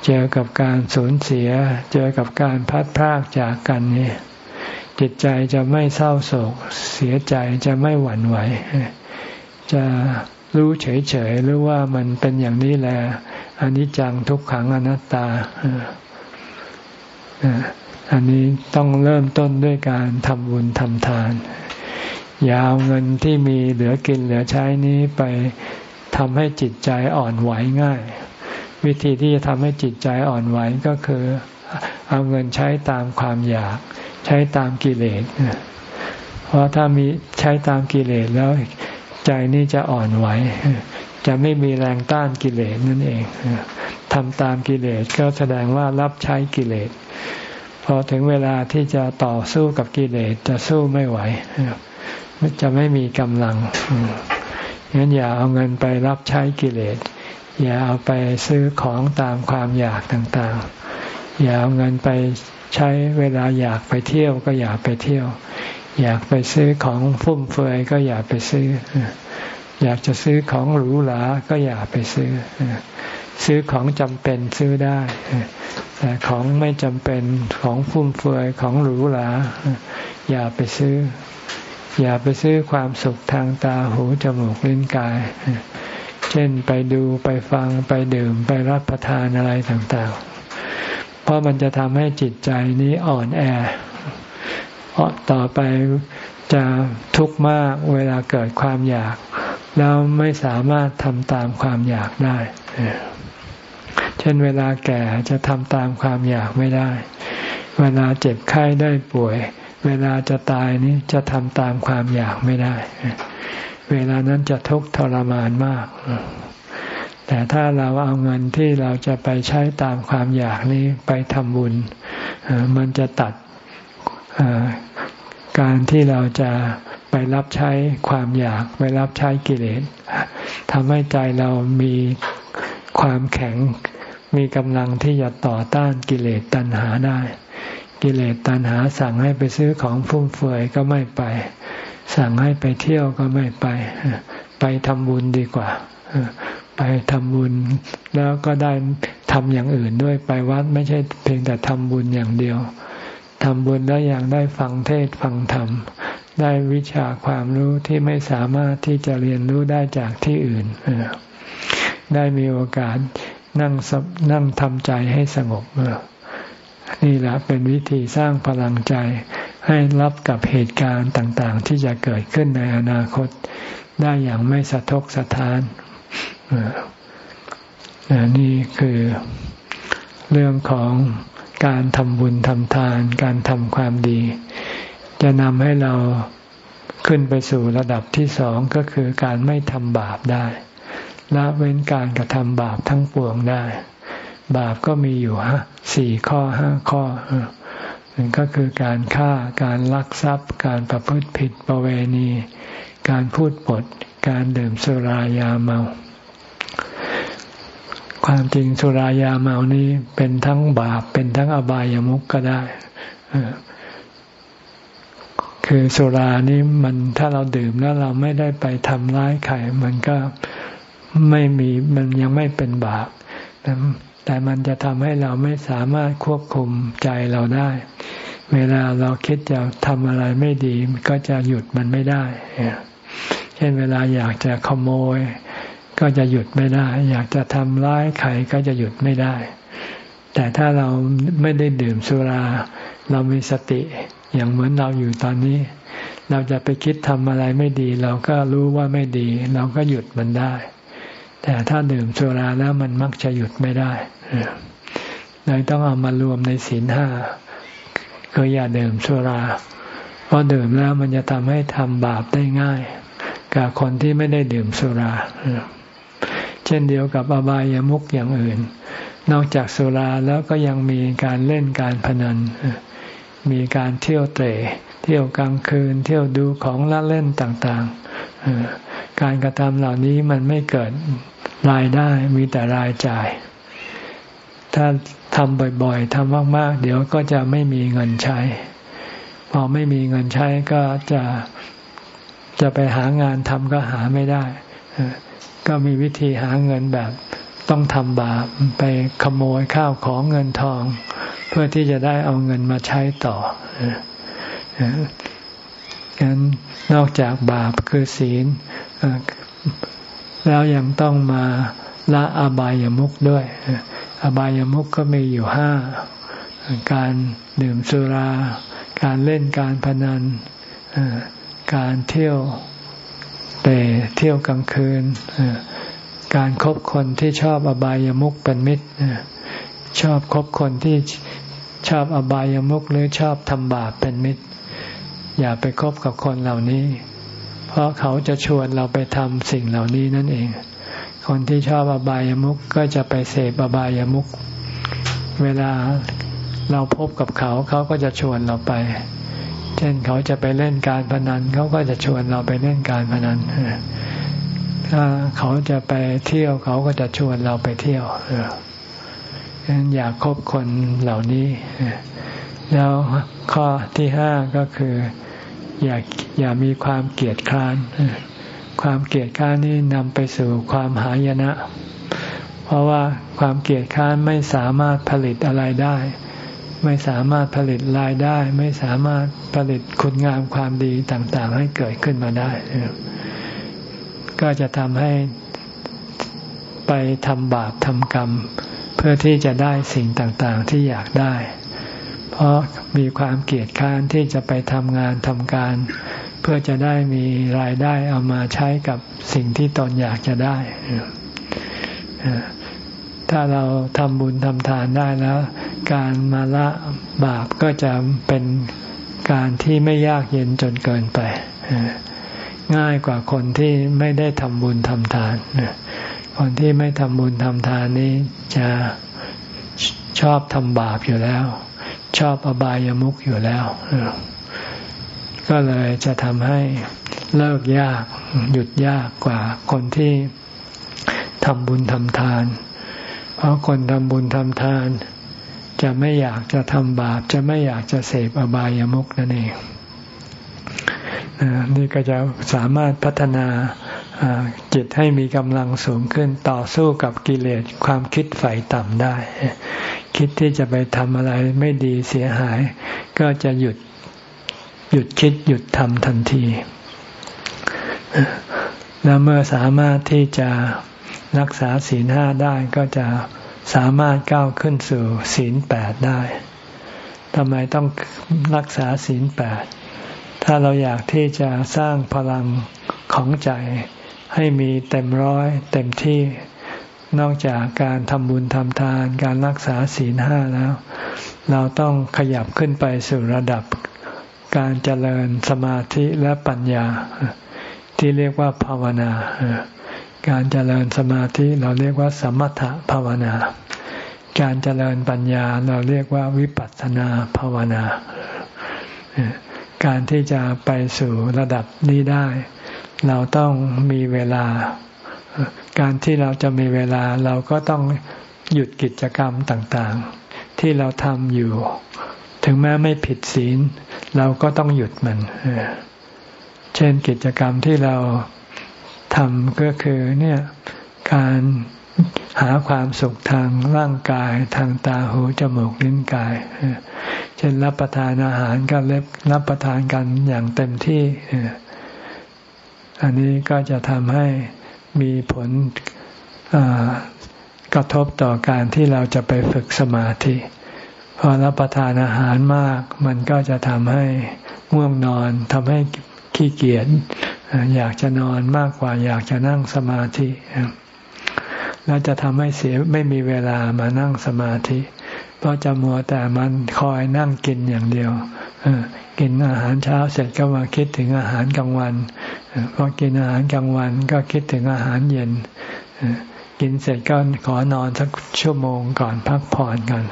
เจอกับการสูญเสีย เจอกับการพัดพรากจากกันนี่จิตใจจะไม่เศร้าโศก เสียใจจะไม่หวั่นไหว จะรู้เฉยๆหรือว่ามันเป็นอย่างนี้แหละอันิจจังทุกขังอนัตตาอันนี้ต้องเริ่มต้นด้วยการทำบุญทำทาน อย่าเอาเงินที่มีเหลือกินเหลือใช้นี้ไปทำให้จิตใจอ่อนไหวง่าย วิธีที่จะทำให้จิตใจอ่อนไหวก็คือ เอาเงินใช้ตามความอยาก ใช้ตามกิเลสเพราะถ้ามีใช้ตามกิเลสแล้วใจนี่จะอ่อนไหว จะไม่มีแรงต้านกิเลสนั่นเองทำตามกิเลสก็แสดงว่ารับใช้กิเลสพอถึงเวลาที่จะต่อสู้กับกิเลสจะสู้ไม่ไหวจะไม่มีกำลังงั้นอย่าเอาเงินไปรับใช้กิเลส อย่าเอาไปซื้อของตามความอยากต่างๆ อย่าเอาเงินไปใช้เวลาอยากไปเที่ยวก็อย่าไปเที่ยว อยากไปซื้อของฟุ่มเฟือยก็อย่าไปซื้อ อยากจะซื้อของหรูหราก็อย่าไปซื้อ ซื้อของจำเป็นซื้อได้ แต่ของไม่จำเป็นของฟุ่มเฟือยของหรูหราอย่าไปซื้อ อย่าไปซื้อความสุขทางตาหูจมูกลิ้นกาย เช่นไปดูไปฟังไปดื่มไปรับประทานอะไรต่างๆ เพราะมันจะทำให้จิตใจนี้อ่อนแอต่อไปจะทุกข์มากเวลาเกิดความอยาก แล้วไม่สามารถทำตามความอยากได้ เช่นเวลาแก่จะทำตามความอยากไม่ได้ เวลาเจ็บไข้ได้ป่วย เวลาจะตายนี้จะทำตามความอยากไม่ได้ เวลานั้นจะทุกข์ทรมานมาก แต่ถ้าเราเอาเงินที่เราจะไปใช้ตามความอยากนี้ไปทำบุญ มันจะตัดการที่เราจะไปรับใช้ความอยากไปรับใช้กิเลสทำให้ใจเรามีความแข็งมีกำลังที่จะต่อต้านกิเลสตัณหาได้ กิเลสตัณหาสั่งให้ไปซื้อของฟุ่มเฟือยก็ไม่ไป สั่งให้ไปเที่ยวก็ไม่ไป ไปทำบุญดีกว่า ไปทำบุญแล้วก็ได้ทำอย่างอื่นด้วยไปวัดไม่ใช่เพียงแต่ทำบุญอย่างเดียวทำบุญแล้วอยังได้ฟังเทศฟังธรรม ได้วิชาความรู้ที่ไม่สามารถที่จะเรียนรู้ได้จากที่อื่น ได้มีโอกาสนั่งนั่งทำใจให้สงบนี่แหละเป็นวิธีสร้างพลังใจ ให้รับกับเหตุการณ์ต่างๆ ที่จะเกิดขึ้นในอนาคต ได้อย่างไม่สะทกสะท้านนี่คือเรื่องของการทำบุญทำทาน การทำความดี จะนำให้เราขึ้นไปสู่ระดับที่สองก็คือการไม่ทำบาปได้ละเว้นการกระทำบาปทั้งปวงได้ บาปก็มีอยู่ฮะสี่ข้อห้าข้อ ก็คือการฆ่าการลักทรัพย์ การประพฤติผิดประเวณี การพูดปด การดื่มสุรายาเมา ความจริงสุรายาเมานี้เป็นทั้งบาปเป็นทั้งอบายามุกก็ได้คือสุรานี้มันถ้าเราดื่มแล้วเราไม่ได้ไปทำร้ายใครมันก็ไม่มีมันยังไม่เป็นบาป แต่มันจะทำให้เราไม่สามารถควบคุมใจเราได้ เวลาเราคิดจะทำอะไรไม่ดีก็จะหยุดมันไม่ได้ เช่นเวลาอยากจะขโมย ก็จะหยุดไม่ได้ อยากจะทำร้ายใครก็จะหยุดไม่ได้ แต่ถ้าเราไม่ได้ดื่มสุรา เรามีสติอย่างเหมือนเราอยู่ตอนนี้ เราจะไปคิดทำอะไรไม่ดี เราก็รู้ว่าไม่ดี เราก็หยุดมันได้ แต่ถ้าดื่มสุราแล้วมันมักจะหยุดไม่ได้ เลยต้องเอามารวมในศีลห้าคืออย่าดื่มสุรา เพราะดื่มแล้วมันจะทำให้ทำบาปได้ง่าย กับคนที่ไม่ได้ดื่มสุรา เช่นเดียวกับอบายามุกอย่างอื่น นอกจากสุราแล้วก็ยังมีการเล่นการพนัน มีการเที่ยวเตะเที่ยวกลางคืน เที่ยวดูของละเล่นต่างๆ การกระทำเหล่านี้มันไม่เกิดรายได้มีแต่รายจ่าย ถ้าทำบ่อยๆทำมากๆ เดี๋ยวก็จะไม่มีเงินใช้ พอไม่มีเงินใช้ก็จะจะไปหางานทำก็หาไม่ได้ ก็มีวิธีหาเงินแบบต้องทำบาปไปขโมยข้าวของเงินทอง เพื่อที่จะได้เอาเงินมาใช้ต่องั้นนอกจากบาปคือศีลแล้วยังต้องมาละอบายามุกด้วย อบายามุกก็มีอยู่ห้า การดื่มสุรา การเล่นการพนัน การเที่ยวเตะเที่ยวกลางคืน การครบคนที่ชอบอบายามุกเป็นมิตร ชอบคบคนที่ชอบอบายามุกหรือชอบทำบาปเป็นมิตร อย่าไปคบกับคนเหล่านี้ เพราะเขาจะชวนเราไปทำสิ่งเหล่านี้นั่นเอง คนที่ชอบอบายามุกก็จะไปเสพอบายามุกเวลาเราพบกับเขาเขาก็จะชวนเราไป เช่นเขาจะไปเล่นการพนันเขาก็จะชวนเราไปเล่นการพนันถ้าเขาจะไปเที่ยวเขาก็จะชวนเราไปเที่ยวฉะนั้นอยากคบคนเหล่านี้ แล้วข้อที่ห้าก็คือ อย่าอย่ามีความเกลียดคร้าน ความเกลียดค้านนี่นำไปสู่ความหายนะ เพราะว่าความเกลียดค้านไม่สามารถผลิตอะไรได้ ไม่สามารถผลิตรายได้ ไม่สามารถผลิตคุณงามความดีต่างๆ ให้เกิดขึ้นมาได้ ก็จะทำให้ไปทำบาปทำกรรม เพื่อที่จะได้สิ่งต่างๆที่อยากได้ เพราะมีความเกลียดค้านที่จะไปทำงานทำการ พื่อจะได้มีรายได้เอามาใช้กับสิ่งที่ตนอยากจะได้ ถ้าเราทำบุญทำทานได้แล้ว การมาละบาปก็จะเป็นการที่ไม่ยากเย็นจนเกินไปง่ายกว่าคนที่ไม่ได้ทำบุญทำทานคนที่ไม่ทำบุญทำทานนี้จะชอบทำบาปอยู่แล้ว ชอบอบายามุขอยู่แล้ว ก็เลยจะทำให้เลิกยากหยุดยากกว่าคนที่ทำบุญทำทาน เพราะคนทำบุญทำทาน จะไม่อยากจะทำบาป จะไม่อยากจะเสพอบายามุขนั่นเองนี่ก็จะสามารถพัฒนาจิตให้มีกำลังสูงขึ้นต่อสู้กับกิเลสความคิดใฝ่ต่ำได้ คิดที่จะไปทำอะไรไม่ดีเสียหาย ก็จะหยุด หยุดคิดหยุดทำทันที แล้วเมื่อสามารถที่จะรักษาศีลห้าได้ก็จะสามารถก้าวขึ้นสู่ศีลแปดได้ทำไมต้องรักษาศีลแปด ถ้าเราอยากที่จะสร้างพลังของใจให้มีเต็มร้อย เต็มที่นอกจากการทำบุญทำทาน การรักษาศีลห้าแล้ว เราต้องขยับขึ้นไปสู่ระดับ การเจริญสมาธิและปัญญา ที่เรียกว่าภาวนา การเจริญสมาธิเราเรียกว่าสมถภาวนา การเจริญปัญญาเราเรียกว่าวิปัสสนาภาวนา การที่จะไปสู่ระดับนี้ได้ เราต้องมีเวลา การที่เราจะมีเวลาเราก็ต้องหยุดกิจกรรมต่างๆ ที่เราทำอยู่ ถึงแม้ไม่ผิดศีล เราก็ต้องหยุดมัน เช่นกิจกรรมที่เราทำก็คือเนี่ยการหาความสุขทางร่างกายทางตาหูจมูกลิ้นกาย เช่นรับประทานอาหารก็เล็บรับประทานกันอย่างเต็มที่ อันนี้ก็จะทำให้มีผลกระทบต่อการที่เราจะไปฝึกสมาธิ พอรับประทานอาหารมาก มันก็จะทำให้ง่วงนอนทำให้ขี้เกียจอยากจะนอนมากกว่าอยากจะนั่งสมาธิแล้วจะทำให้เสียไม่มีเวลามานั่งสมาธิ เพราะจะมัวแต่มันคอยนั่งกินอย่างเดียวกินอาหารเช้าเสร็จก็มาคิดถึงอาหารกลางวันพอกินอาหารกลางวันก็คิดถึงอาหารเย็นกินเสร็จก็ขอนอนสักชั่วโมงก่อนพักผ่อนก่อน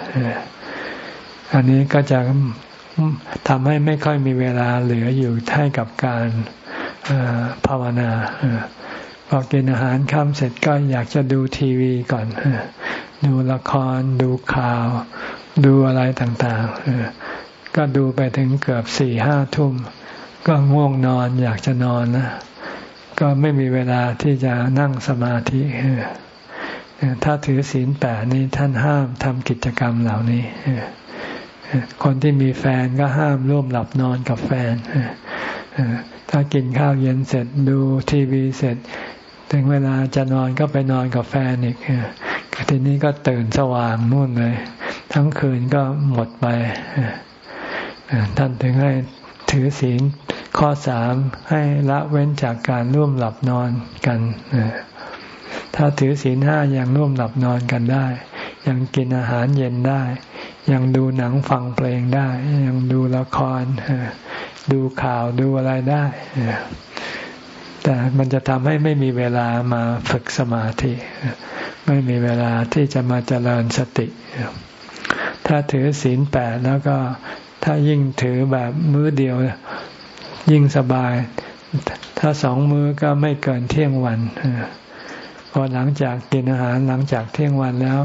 อันนี้ก็จะทำให้ไม่ค่อยมีเวลาเหลืออยู่ให้กับการภาวนาพอกินอาหารค่ำเสร็จก็อยากจะดูทีวีก่อน ดูละคร ดูข่าว ดูอะไรต่างๆ ก็ดูไปถึงเกือบสี่ห้าทุ่ม ก็ง่วงนอนอยากจะนอนนะก็ไม่มีเวลาที่จะนั่งสมาธิถ้าถือศีลแปดนี้ท่านห้ามทำกิจกรรมเหล่านี้ คนที่มีแฟนก็ห้ามร่วมหลับนอนกับแฟน ถ้ากินข้าวเย็นเสร็จดูทีวีเสร็จ ถึงเวลาจะนอนก็ไปนอนกับแฟนอีกทีนี้ก็ตื่นสว่างนู่นเลย ทั้งคืนก็หมดไปท่านถึงให้ถือศีลข้อสามให้ละเว้นจากการร่วมหลับนอนกันถ้าถือศีลห้ายังร่วมหลับนอนกันได้ ยังกินอาหารเย็นได้ ยังดูหนังฟังเพลงได้ ยังดูละครดูข่าวดูอะไรได้ แต่มันจะทำให้ไม่มีเวลามาฝึกสมาธิ ไม่มีเวลาที่จะมาเจริญสติ ถ้าถือศีลแปดแล้วก็ถ้ายิ่งถือแบบมื้อเดียวยิ่งสบาย ถ้าสองมื้อก็ไม่เกินเที่ยงวันพอหลังจากกินอาหารหลังจากเที่ยงวันแล้ว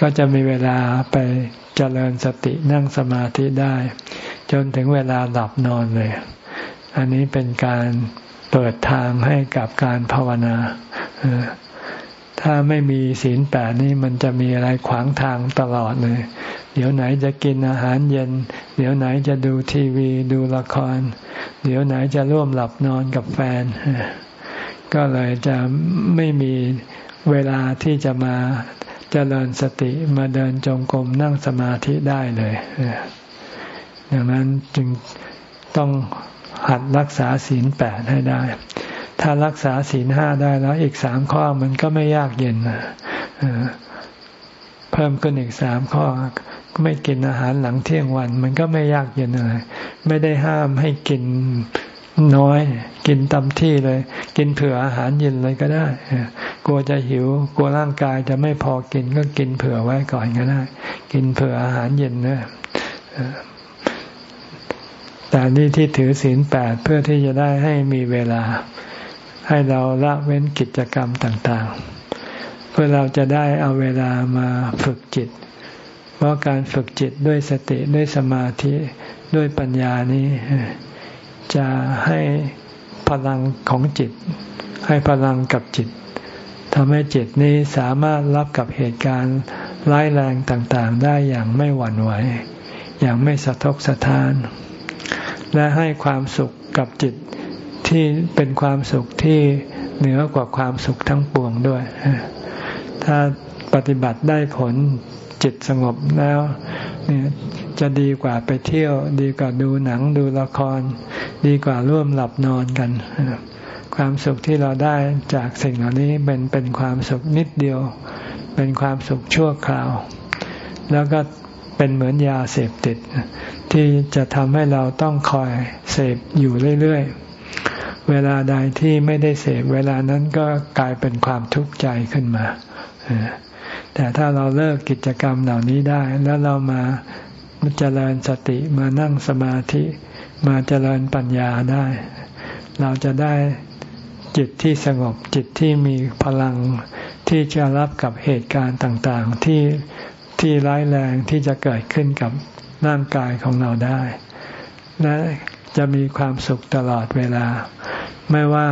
ก็จะมีเวลาไป เจริญสตินั่งสมาธิได้ จนถึงเวลาหลับนอนเลย อันนี้เป็นการเปิดทางให้กับการภาวนา ถ้าไม่มีศีลแปดนี่มันจะมีอะไรขวางทางตลอดเลย เดี๋ยวไหนจะกินอาหารเย็น เดี๋ยวไหนจะดูทีวีดูละคร เดี๋ยวไหนจะร่วมหลับนอนกับแฟน ก็เลยจะไม่มีเวลาที่จะมา เจริญสติมาเดินจงกรมนั่งสมาธิได้เลยดังนั้นจึงต้องหัดรักษาศีลแปดให้ได้ ถ้ารักษาศีลห้าได้แล้ว อีกสามข้อมันก็ไม่ยากเย็นเพิ่มขึ้นอีกสามข้อไม่กินอาหารหลังเที่ยงวัน มันก็ไม่ยากเย็นอะไรไม่ได้ห้ามให้กิน น้อย กินตามที่เลย กินเผื่ออาหารเย็นเลยก็ได้กลัวจะหิว กลัวร่างกายจะไม่พอกินก็กินเผื่อไว้ก่อนก็ได้ กินเผื่ออาหารเย็นนะแต่นี่ที่ถือศีลแปดเพื่อที่จะได้ให้มีเวลา ให้เราละเว้นกิจกรรมต่างๆ เพื่อเราจะได้เอาเวลามาฝึกจิต เพราะการฝึกจิตด้วยสติด้วยสมาธิด้วยปัญญานี้ จะให้พลังของจิต ให้พลังกับจิตทำให้จิตนี้สามารถรับกับเหตุการณ์ร้ายแรงต่างๆ ได้อย่างไม่หวั่นไหว อย่างไม่สะทกสะท้าน และให้ความสุขกับจิตที่เป็นความสุขที่เหนือกว่าความสุขทั้งปวงด้วย ถ้าปฏิบัติได้ผลจิตสงบแล้ว เนี่ยจะดีกว่าไปเที่ยว ดีกว่าดูหนังดูละคร ดีกว่าร่วมหลับนอนกัน ความสุขที่เราได้จากสิ่งเหล่านี้เป็นเป็นความสุขนิดเดียว เป็นความสุขชั่วคราว แล้วก็เป็นเหมือนยาเสพติด ที่จะทำให้เราต้องคอยเสพอยู่เรื่อยๆ เวลาใดที่ไม่ได้เสพเวลานั้นก็กลายเป็นความทุกข์ใจขึ้นมา แต่ถ้าเราเลิกกิจกรรมเหล่านี้ได้ แล้วเรามาเจริญสติมานั่งสมาธิ มาเจริญปัญญาได้ เราจะได้จิตที่สงบจิตที่มีพลังที่จะรับกับเหตุการณ์ต่างๆ ที่ที่ร้ายแรงที่จะเกิดขึ้นกับร่างกายของเราได้และจะมีความสุขตลอดเวลา ไม่ว่า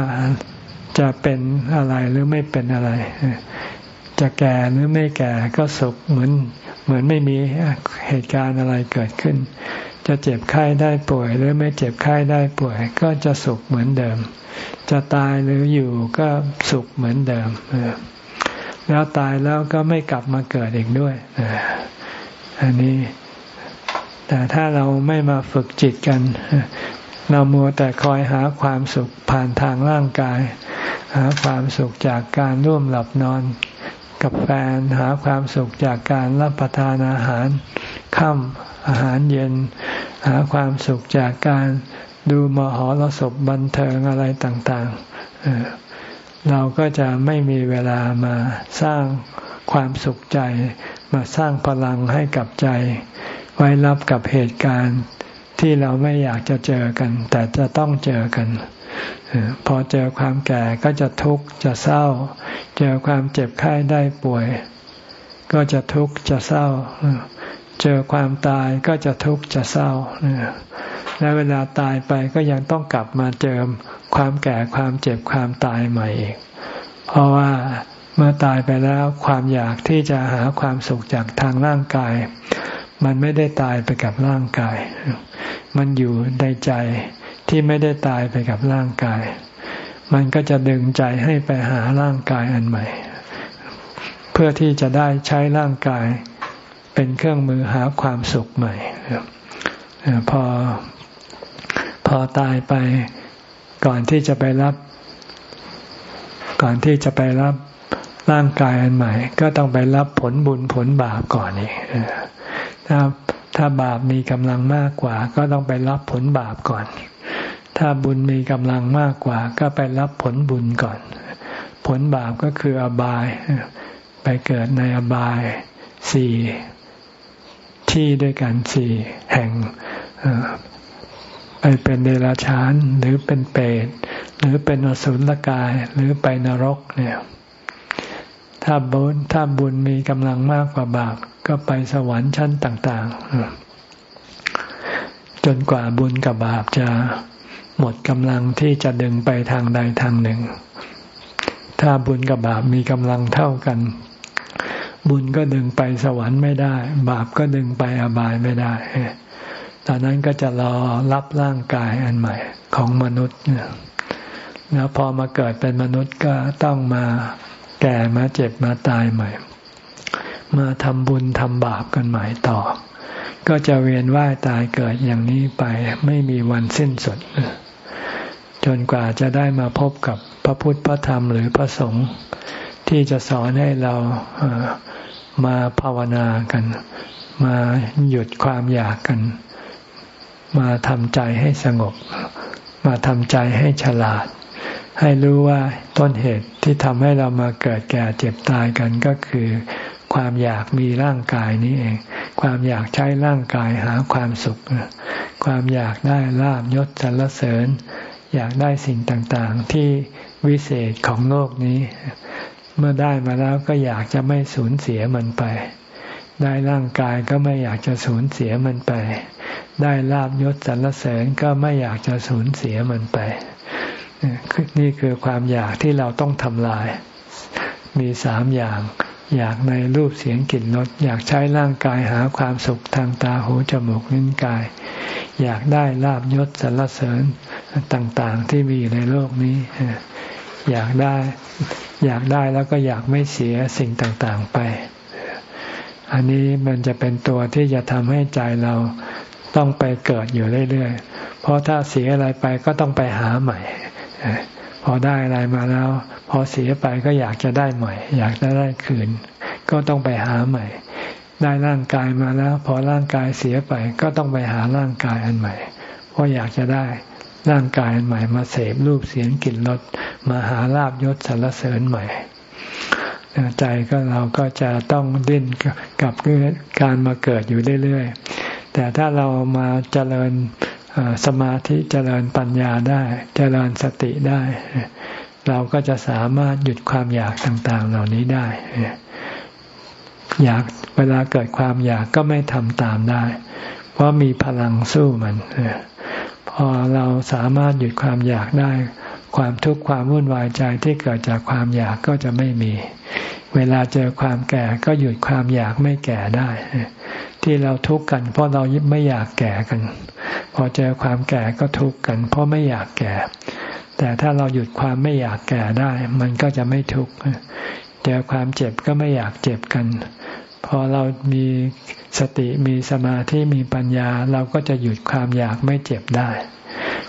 จะเป็นอะไรหรือไม่เป็นอะไร จะแก่หรือไม่แก่ก็สุขเหมือนเหมือนไม่มีเหตุการณ์อะไรเกิดขึ้น จะเจ็บไข้ได้ป่วย หรือไม่เจ็บไข้ได้ป่วย ก็จะสุขเหมือนเดิม จะตายหรืออยู่ก็สุขเหมือนเดิมแล้วตายแล้วก็ไม่กลับมาเกิดอีกด้วยอันนี้ แต่ถ้าเราไม่มาฝึกจิตกัน เรามัวแต่คอยหาความสุขผ่านทางร่างกาย หาความสุขจากการร่วมหลับนอน กับแฟน หาความสุขจากการรับประทานอาหารค่ำอาหารเย็น หาความสุขจากการดูมหรสพบันเทิงอะไรต่างๆ เราก็จะไม่มีเวลามาสร้างความสุขใจ มาสร้างพลังให้กับใจ ไว้รับกับเหตุการณ์ที่เราไม่อยากจะเจอกัน แต่จะต้องเจอกัน พอเจอความแก่ก็จะทุกข์จะเศร้า เจอความเจ็บไข้ได้ป่วย ก็จะทุกข์จะเศร้า เจอความตายก็จะทุกข์จะเศร้าและเวลาตายไปก็ยังต้องกลับมาเจอความแก่ความเจ็บความตายใหม่อีก เพราะว่าเมื่อตายไปแล้วความอยากที่จะหาความสุขจากทางร่างกาย มันไม่ได้ตายไปกับร่างกาย มันอยู่ในใจ ที่ไม่ได้ตายไปกับร่างกาย มันก็จะดึงใจให้ไปหาร่างกายอันใหม่ เพื่อที่จะได้ใช้ร่างกายเป็นเครื่องมือหาความสุขใหม่พอพอตายไปก่อนที่จะไปรับ ก่อนที่จะไปรับร่างกายอันใหม่ ก็ต้องไปรับผลบุญผลบาปก่อนนี่ถ้าถ้าบาปมีกำลังมากกว่า ก็ต้องไปรับผลบาปก่อน ถ้าบุญมีกำลังมากกว่า ก็ไปรับผลบุญก่อน ผลบาปก็คืออบาย ไปเกิดในอบายสี่ที่ด้วยกันสี่แห่งไปเป็นเดรัจฉานหรือเป็นเปรตหรือเป็นอสุรกายหรือไปนรกเนี่ย ถ้าบุญถ้าบุญมีกำลังมากกว่าบาปก็ไปสวรรค์ชั้นต่าง ๆ จนกว่าบุญกับบาปจะ หมดกำลังที่จะดึงไปทางใดทางหนึ่ง ถ้าบุญกับบาปมีกำลังเท่ากัน บุญก็ดึงไปสวรรค์ไม่ได้ บาปก็ดึงไปอบายไม่ได้ตอนนั้นก็จะรอรับร่างกายอันใหม่ของมนุษย์แล้วพอมาเกิดเป็นมนุษย์ก็ต้องมาแก่มาเจ็บมาตายใหม่ มาทำบุญทำบาปกันใหม่ต่อ ก็จะเวียนว่ายตายเกิดอย่างนี้ไปไม่มีวันสิ้นสุด จนกว่าจะได้มาพบกับพระพุทธพระธรรมหรือพระสงฆ์ที่จะสอนให้เรามาภาวนากัน มาหยุดความอยากกัน มาทำใจให้สงบ มาทำใจให้ฉลาด ให้รู้ว่าต้นเหตุที่ทำให้เรามาเกิดแก่เจ็บตายกันก็คือ ความอยากมีร่างกายนี้เอง ความอยากใช้ร่างกายหาความสุข ความอยากได้ลาบยศสรรเสริญ อยากได้สิ่งต่างๆ ที่วิเศษของโลกนี้ เมื่อได้มาแล้วก็อยากจะไม่สูญเสียมันไป ได้ร่างกายก็ไม่อยากจะสูญเสียมันไป ได้ลาบยศสรรเสริญก็ไม่อยากจะสูญเสียมันไป นี่คือความอยากที่เราต้องทำลาย มีสามอย่างอยากในรูปเสียงกลิ่นรสอยากใช้ร่างกายหาความสุขทางตาหูจมูกลิ้นกาย อยากได้ลาบยศสรรเสริญต่างๆ ที่มีอยู่ในโลกนี้ อยากได้ อยากได้แล้วก็อยากไม่เสียสิ่งต่างๆไป อันนี้มันจะเป็นตัวที่จะทำให้ใจเราต้องไปเกิดอยู่เรื่อยๆ เพราะถ้าเสียอะไรไปก็ต้องไปหาใหม่ พอได้อะไรมาแล้ว พอเสียไปก็อยากจะได้ใหม่ อยากจะได้คืน ก็ต้องไปหาใหม่ ได้ร่างกายมาแล้ว พอร่างกายเสียไปก็ต้องไปหาร่างกายอันใหม่ เพราะอยากจะได้ร่างกายอันใหม่มาเสพรูปเสียงกลิ่นรสมาหาลาบยศสรรเสริญใหม่ใจก็เราก็จะต้องดิ้นกับการมาเกิดอยู่เรื่อยๆ แต่ถ้าเรามาเจริญสมาธิเจริญปัญญาได้ เจริญสติได้ เราก็จะสามารถหยุดความอยากต่างๆเหล่านี้ได้ อยากเวลาเกิดความอยากก็ไม่ทำตามได้ เพราะมีพลังสู้มันพอเราสามารถหยุดความอยากได้ ความทุกข์ความวุ่นวายใจที่เกิดจากความอยากก็จะไม่มี เวลาเจอความแก่ก็หยุดความอยากไม่แก่ได้ ที่เราทุกข์กัน เพราะเราไม่อยากแก่กัน พอเจอความแก่ก็ทุกข์กัน เพราะไม่อยากแก่ แต่ถ้าเราหยุดความไม่อยากแก่ได้ มันก็จะไม่ทุกข์ เจอความเจ็บก็ไม่อยากเจ็บกัน พอเรามีสติมีสมาธิมีปัญญา เราก็จะหยุดความอยากไม่เจ็บได้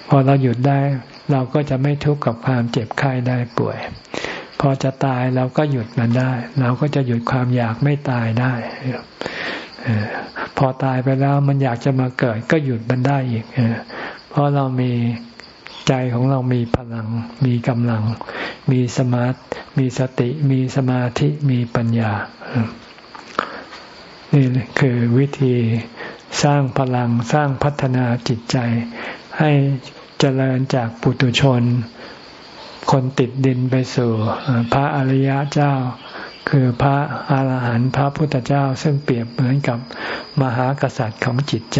พอเราหยุดได้เราก็จะไม่ทุกข์กับความเจ็บไข้ได้ป่วย พอจะตายเราก็หยุดมันได้ เราก็จะหยุดความอยากไม่ตายได้พอตายไปแล้วมันอยากจะมาเกิดก็หยุดมันได้อีกเพราะเรามี ใจของเรามีพลัง มีกำลัง มีสมาธิมีสติ มีสมาธิมีปัญญา นี่คือวิธีสร้างพลังสร้างพัฒนาจิตใจ ให้เจริญจากปุตุชน คนติดดินไปสู่ พระอริยเจ้า คือพระอาหารหันต์พระพุทธเจ้าซึ่งเปรียบเหมือนกับมหากษัตริย์ของจิตใจ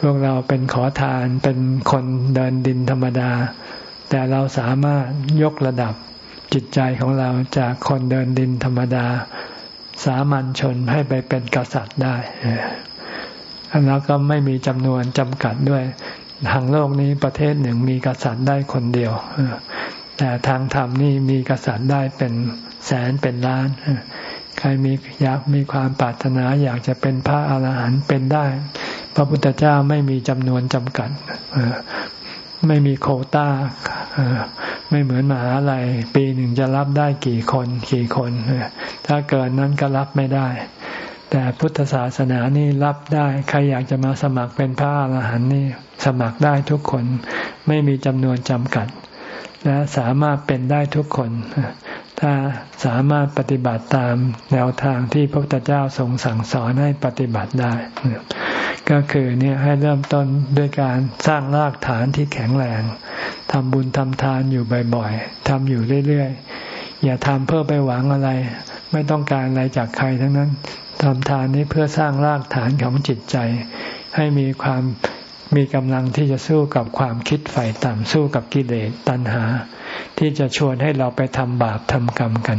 พวกเราเป็นขอทานเป็นคนเดินดินธรรมดา แต่เราสามารถยกระดับจิตใจของเราจากคนเดินดินธรรมดา สามัญชนให้ไปเป็นกษัตริย์ได้แล้วก็ไม่มีจำนวนจำกัดด้วยทางโลกนี้ประเทศหนึ่งมีกษัตริย์ได้คนเดียว แต่ทางธรรมนี่มีกษัตริย์ได้เป็นแสนเป็นล้าน ใครมีอยากมีความปรารถนาอยากจะเป็นพระอาหารหันต์เป็นได้ พระพุทธเจ้าไม่มีจำนวนจำกัดไม่มีโคต้าไม่เหมือนมหาลัยปีหนึ่งจะรับได้กี่คนกี่คน ถ้าเกินนั้นก็รับไม่ได้ แต่พุทธศาสนานี่รับได้ ใครอยากจะมาสมัครเป็นพระอรหันต์นี่สมัครได้ทุกคน ไม่มีจำนวนจำกัด และสามารถเป็นได้ทุกคน ถ้าสามารถปฏิบัติตามแนวทางที่พระพุทธเจ้าทรงสั่งสอนให้ปฏิบัติได้ ก็คือเนี่ยให้เริ่มต้นด้วยการสร้างรากฐานที่แข็งแรงทำบุญทำทานอยู่บ่อยๆทำอยู่เรื่อยๆ อย่าทำเพื่อไปหวังอะไร ไม่ต้องการอะไรจากใครทั้งนั้นทำทานนี้เพื่อสร้างรากฐานของจิตใจ ให้มีความ มีกำลังที่จะสู้กับความคิดฝ่ายต่ำสู้กับกิเลสตัณหา ที่จะชวนให้เราไปทำบาปทำกรรมกัน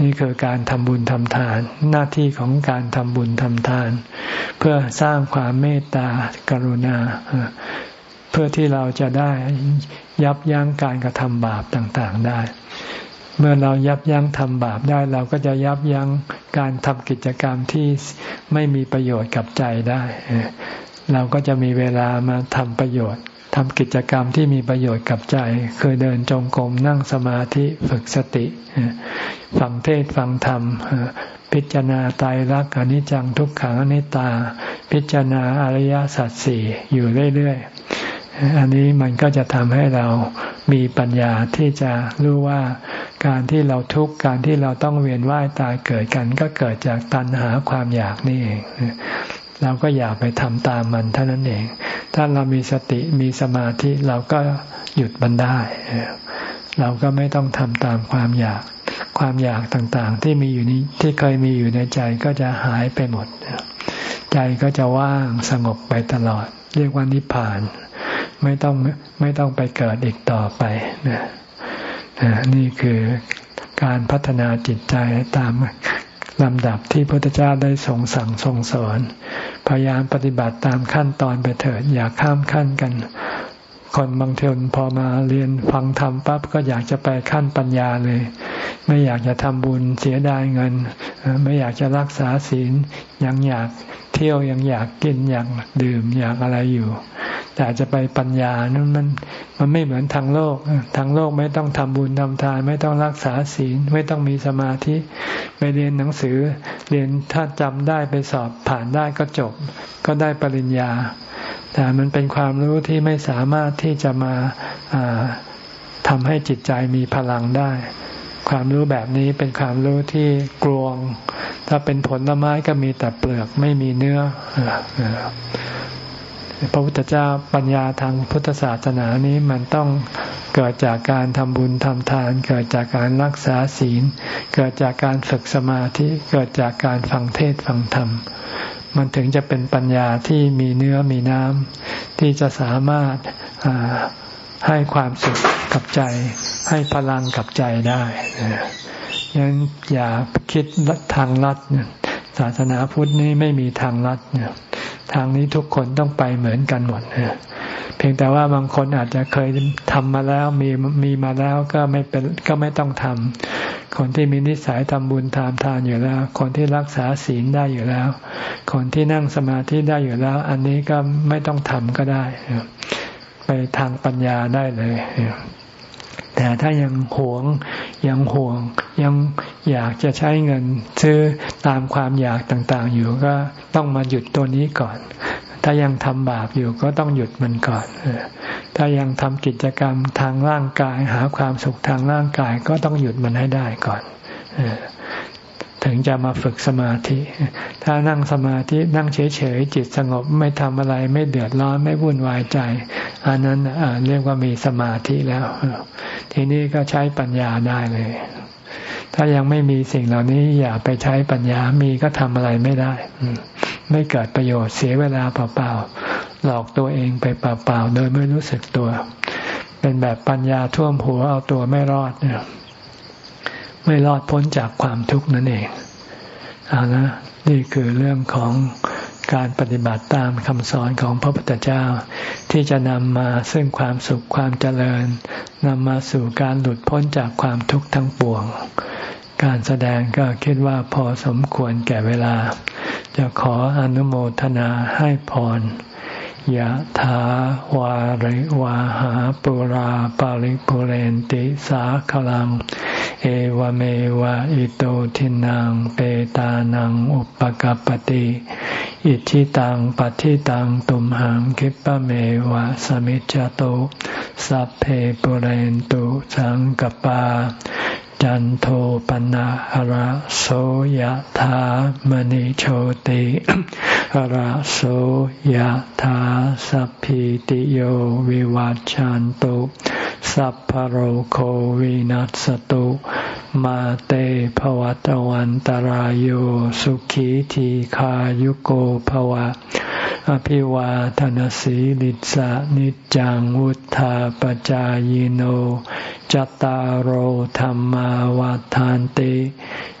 นี่คือการทำบุญทำทาน หน้าที่ของการทำบุญทำทาน เพื่อสร้างความเมตตากรุณา เพื่อที่เราจะได้ยับยั้งการกระทำบาปต่างๆได้ เมื่อเรายับยั้งทำบาปได้ เราก็จะยับยั้งการทำกิจกรรมที่ไม่มีประโยชน์กับใจได้ เราก็จะมีเวลามาทำประโยชน์ทำกิจกรรมที่มีประโยชน์กับใจ คือเดินจงกรมนั่งสมาธิฝึกสติ ฟังเทศฟังธรรม พิจารณาตายรักอนิจจังทุกขังอนิจตา พิจารณาอริยสัจสี่อยู่เรื่อยๆ อันนี้มันก็จะทำให้เรามีปัญญาที่จะรู้ว่าการที่เราทุกข์การที่เราต้องเวียนว่ายตายเกิดกัน ก็เกิดจากตัณหาความอยากนี่เอง เราก็อย่าไปทำตามมันเท่านั้นเอง ถ้าเรามีสติมีสมาธิเราก็หยุดมันได้ เราก็ไม่ต้องทำตามความอยาก ความอยากต่างๆ ที่มีอยู่นี้ที่เคยมีอยู่ในใจก็จะหายไปหมด ใจก็จะว่างสงบไปตลอด เรียกว่านิพพาน ไม่ต้องไม่ต้องไปเกิดอีกต่อไปนะนี่คือการพัฒนาจิตใจตาม ลำดับที่พระพุทธเจ้าได้ทรงสั่งทรงสอน พยายามปฏิบัติตามขั้นตอนไปเถิดอย่าข้ามขั้นกัน คนบางทีพอมาเรียนฟังธรรมปั๊บก็อยากจะไปขั้นปัญญาเลย ไม่อยากจะทำบุญเสียดายเงิน ไม่อยากจะรักษาศีลยังอยาก เที่ยวยังอยากกินอยากดื่มอยากอะไรอยู่ แต่จะไปปัญญานั้นมันมันไม่เหมือนทางโลก ทางโลกไม่ต้องทำบุญทำทาน ไม่ต้องรักษาศีล ไม่ต้องมีสมาธิ ไปเรียนหนังสือ เรียนถ้าจำได้ไปสอบผ่านได้ก็จบ ก็ได้ปริญญา แต่มันเป็นความรู้ที่ไม่สามารถที่จะมาทำให้จิตใจมีพลังได้ ความรู้แบบนี้เป็นความรู้ที่กลวง ถ้าเป็นผลไม้ก็มีแต่เปลือกไม่มีเนื้อพระพุทธเจ้าปัญญาทางพุทธศาสนานี้มันต้องเกิดจากการทำบุญทำทาน เกิดจากการรักษาศีล เกิดจากการฝึกสมาธิเกิดจากการฟังเทศฟังธรรม มันถึงจะเป็นปัญญาที่มีเนื้อมีน้ำที่จะสามารถให้ความสุขกับใจ ให้พลังกับใจได้ยังอย่าคิดทางลัดศาสนาพุทธนี้ไม่มีทางลัดเนี่ยทางนี้ทุกคนต้องไปเหมือนกันหมดเพียงแต่ว่าบางคนอาจจะเคยทำมาแล้วมีมีมาแล้วก็ไม่เป็นก็ไม่ต้องทำคนที่มีนิสัยทำบุญทานทานอยู่แล้ว คนที่รักษาศีลได้อยู่แล้ว คนที่นั่งสมาธิได้อยู่แล้ว อันนี้ก็ไม่ต้องทำก็ได้ ไปทางปัญญาได้เลย แต่ถ้ายังหวงยังห่วง ยังอยากจะใช้เงิน ซื้อตามความอยากต่างๆ อยู่ก็ต้องมาหยุดตัวนี้ก่อน ถ้ายังทำบาปอยู่ก็ต้องหยุดมันก่อนถ้ายังทำกิจกรรมทางร่างกาย หาความสุขทางร่างกายก็ต้องหยุดมันให้ได้ก่อน ถึงจะมาฝึกสมาธิ ถ้านั่งสมาธินั่งเฉยๆจิตสงบไม่ทำอะไรไม่เดือดร้อนไม่วุ่นวายใจ อันนั้นเรียกว่ามีสมาธิแล้ว ทีนี้ก็ใช้ปัญญาได้เลย ถ้ายังไม่มีสิ่งเหล่านี้อย่าไปใช้ปัญญามีก็ทำอะไรไม่ได้ ไม่เกิดประโยชน์เสียเวลาเปล่าๆหลอกตัวเองไปเปล่าๆโดยไม่รู้สึกตัว เป็นแบบปัญญาท่วมหัวเอาตัวไม่รอดเนี่ย ไม่รอดพ้นจากความทุกข์นั่นเองเอานะนี่คือเรื่องของการปฏิบัติตามคำสอนของพระพุทธเจ้า ที่จะนำมาซึ่งความสุขความเจริญนำมาสู่การหลุดพ้นจากความทุกข์ทั้งปวง การแสดงก็คิดว่าพอสมควรแก่เวลา จะขออนุโมทนาให้พร ยะถาวาริวาหาปุราปาริปุเรนติสาขลัง เอวเมวะอิโตทินังเปตานังอุปกัปติ อิชิตังปฏิตังตุมหังคิปะเมวะสมิจจโตสัพเพปุเรนตุสังกปา จันโทปนะหราโสยธามณิโชติหราโสยธาสัพพิติโยวิวัจจันตุสัพพโรโควินัสตุ มาเตภวัตวันตารโยสุขีทีขายุโกภวะ อภิวาทนสีลิสานิจังวุธาปจายโนจตารโหธรรมาวาทานติ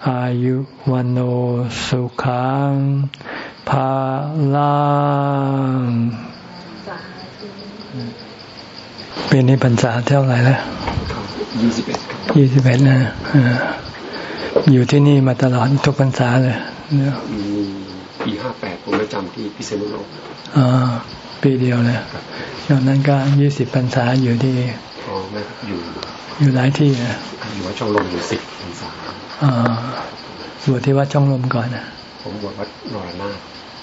อายุวันโอสุขังภาลังปีนี้พรรษาเท่าไหร่แล้ว ยี่สิบเอ็ดยี่สิบเอ็ดนะอยู่ที่นี่มาตลอดทุกพรรษาเลยปีห้าแปดผมไม่จำที่พิเศษโลกอ๋อปีเดียวเลยนอกนั้นก็ยี่สิบพรรษาอยู่ที่อ๋อไม่อยู่อยู่หลายที่นะอยู่วัดช่องลมอยู่สิบพรรษาอ๋อบวชที่วัดช่องลมก่อนนะผมบวชวัดนรนา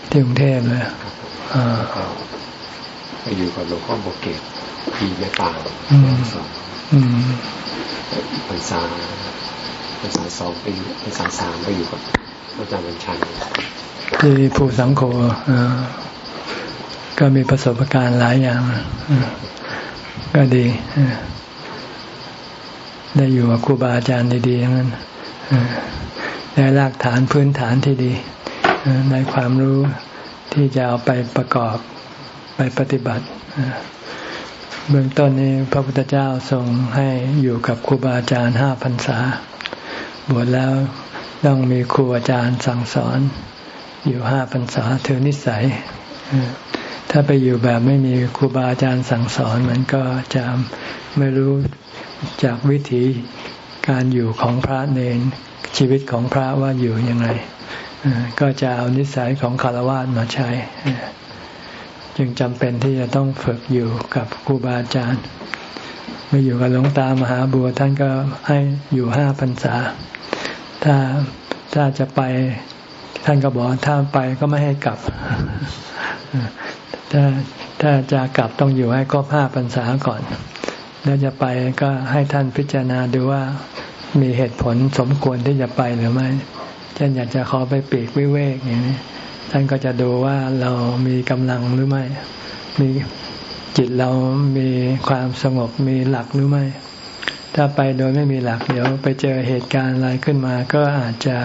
ที่กรุงเทพเลยอ่าไปอยู่กับหลวงพ่อโบเกตปีแม่ตาสอง พรรษาพรรษาสองไปพรรษาสามไปอยู่กับอาจารย์บัญชันที่ผู้สังโฆก็มีประสบการณ์หลายอย่าง ก็ดีได้อยู่กับครูบาอาจารย์ดีๆทั้งนั้นได้รากฐานพื้นฐานที่ดีในความรู้ที่จะเอาไปประกอบไปปฏิบัติ เบื้องต้นนี้พระพุทธเจ้าทรงให้อยู่กับครูบาอาจารย์ห้าพรรษา บวชแล้วต้องมีครูอาจารย์สั่งสอน อยู่ห้าพรรษาถือนิสัย ถ้าไปอยู่แบบไม่มีครูบาอาจารย์สั่งสอนมันก็จะไม่รู้จากวิถีการอยู่ของพระเนนชีวิตของพระว่าอยู่ยังไงก็จะเอานิสัยของคารวะมาใช้ จึงจำเป็นที่จะต้องฝึกอยู่กับครูบาอาจารย์มาอยู่กับหลวงตามหาบัวท่านก็ให้อยู่ห้าพรรษา ถ้าถ้าจะไปท่านก็บอกถ้าไปก็ไม่ให้กลับ ถ้าถ้าจะกลับต้องอยู่ให้ครบห้าพรรษาก่อน แล้วจะไปก็ให้ท่านพิจารณาดูว่ามีเหตุผลสมควรที่จะไปหรือไม่เช่นอยากจะขอไปปีกวิเวกอย่างนี้ ท่านก็จะดูว่าเรามีกำลังหรือไม่ มีจิตเรามีความสงบมีหลักหรือไม่ ถ้าไปโดยไม่มีหลัก เดี๋ยวไปเจอเหตุการณ์อะไรขึ้นมา ก็อาจจะ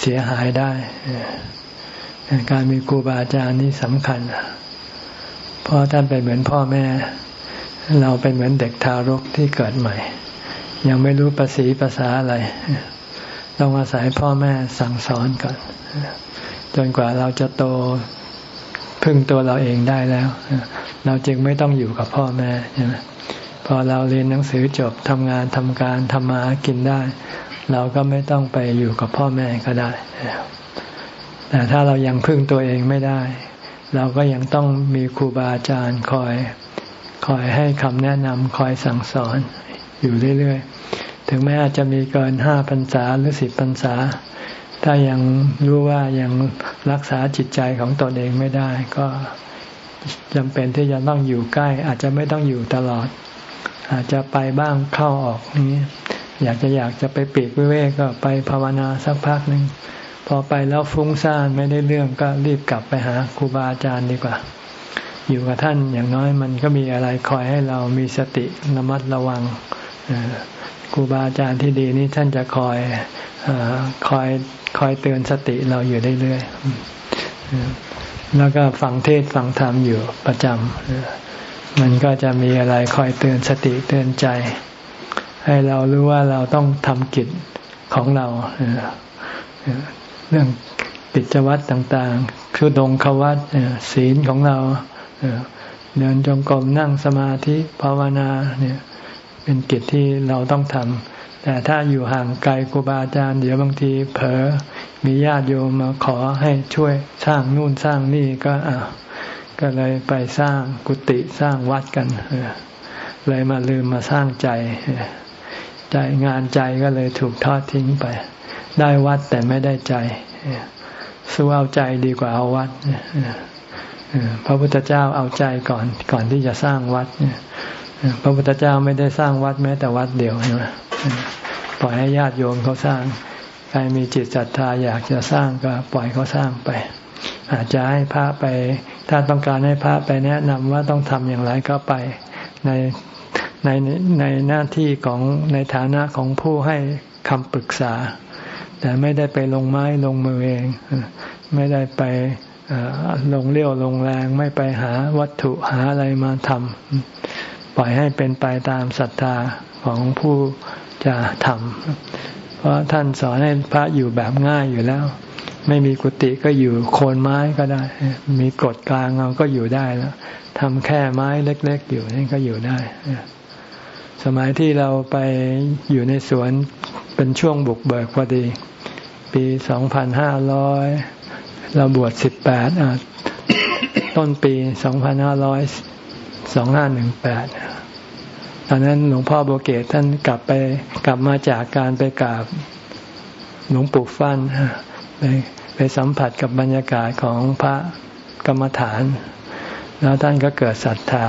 เสียหายได้ การมีครูบาอาจารย์นี่สำคัญ เพราะท่านเป็นเหมือนพ่อแม่ เราเป็นเหมือนเด็กทารกที่เกิดใหม่ ยังไม่รู้ภาษีภาษาอะไร ต้องอาศัยพ่อแม่สั่งสอนก่อน จนกว่าเราจะโตพึ่งตัวเราเองได้แล้ว เราจึงไม่ต้องอยู่กับพ่อแม่ใช่ไหมพอเราเรียนหนังสือจบทำงานทำการทำมากินได้ เราก็ไม่ต้องไปอยู่กับพ่อแม่ก็ได้ แต่ถ้าเรายังพึ่งตัวเองไม่ได้ เราก็ยังต้องมีครูบาอาจารย์คอยคอยให้คำแนะนำคอยสั่งสอนอยู่เรื่อยๆ ถึงแม้อาจจะมีเกินห้าพรรษาหรือสิบพรรษา ถ้ายังรู้ว่ายังรักษาจิตใจของตนเองไม่ได้ ก็จำเป็นที่จะต้องอยู่ใกล้ อาจจะไม่ต้องอยู่ตลอด อาจจะไปบ้างเข้าออกนี้ อยากจะอยากจะไปปีกวิเวกก็ไปภาวนาสักพักหนึ่งพอไปแล้วฟุ้งซ่านไม่ได้เรื่องก็รีบกลับไปหาครูบาอาจารย์ดีกว่า อยู่กับท่านอย่างน้อยมันก็มีอะไรคอยให้เรามีสติระมัดระวังครูบาอาจารย์ที่ดีนี่ท่านจะคอยอคอย คอยเตือนสติเราอยู่เรื่อยๆแล้วก็ฟังเทศฟังธรรมอยู่ประจำมันก็จะมีอะไรคอยเตือนสติเตือนใจ ให้เรารู้ว่าเราต้องทำกิจของเราเรื่องกิจวัตรต่างๆ คือดงควัตศีลของเราเดินจงกรมนั่งสมาธิภาวนาเนี่ยเป็นกิจที่เราต้องทำ แต่ถ้าอยู่ห่างไกลครูบาอาจารย์เดี๋ยวบางที เผลอมีญาติโยมมาขอให้ช่วยสร้างนู่นสร้างนี่ก็อ่าก็เลยไปสร้างกุฏิสร้างวัดกันเลยมาลืมมาสร้างใจใจงานใจก็เลยถูกทอดทิ้งไป ได้วัดแต่ไม่ได้ใจสู้เอาใจดีกว่าเอาวัดพระพุทธเจ้าเอาใจก่อนก่อนที่จะสร้างวัดพระพุทธเจ้าไม่ได้สร้างวัดแม้แต่วัดเดียวใช่ไหม ปล่อยให้ญาติโยมเขาสร้าง ใครมีจิตศรัทธาอยากจะสร้างก็ปล่อยเขาสร้างไป อาจจะให้พระไป ถ้าต้องการให้พระไปแนะนำว่าต้องทำอย่างไรก็ไปในในในหน้าที่ของในฐานะของผู้ให้คำปรึกษา แต่ไม่ได้ไปลงไม้ลงมือเอง ไม่ได้ไปลงเลี้ยวลงแรงไม่ไปหาวัตถุหาอะไรมาทำปล่อยให้เป็นไปตามศรัทธาของผู้ จะทำเพราะท่านสอนให้พระอยู่แบบง่ายอยู่แล้ว ไม่มีกุฏิก็อยู่โคนไม้ก็ได้ มีกฎกลางเราก็อยู่ได้แล้วทำแค่ไม้เล็ก ๆ อยู่นี่ก็อยู่ได้ สมัยที่เราไปอยู่ในสวนเป็นช่วงบุกเบิกพอดี ปีสองพันห้าร้อยเราบวชสิบแปดต้นปีสองพันห้าร้อยสองห้าหนึ่งแปด ตอนนั้นหลวงพ่อโบเกตท่านกลับไปกลับมาจากการไปกราบหลวงปู่ฟั่นไปไปสัมผัสกับบรรยากาศของพระกรรมฐาน แล้วท่านก็เกิดศรัทธา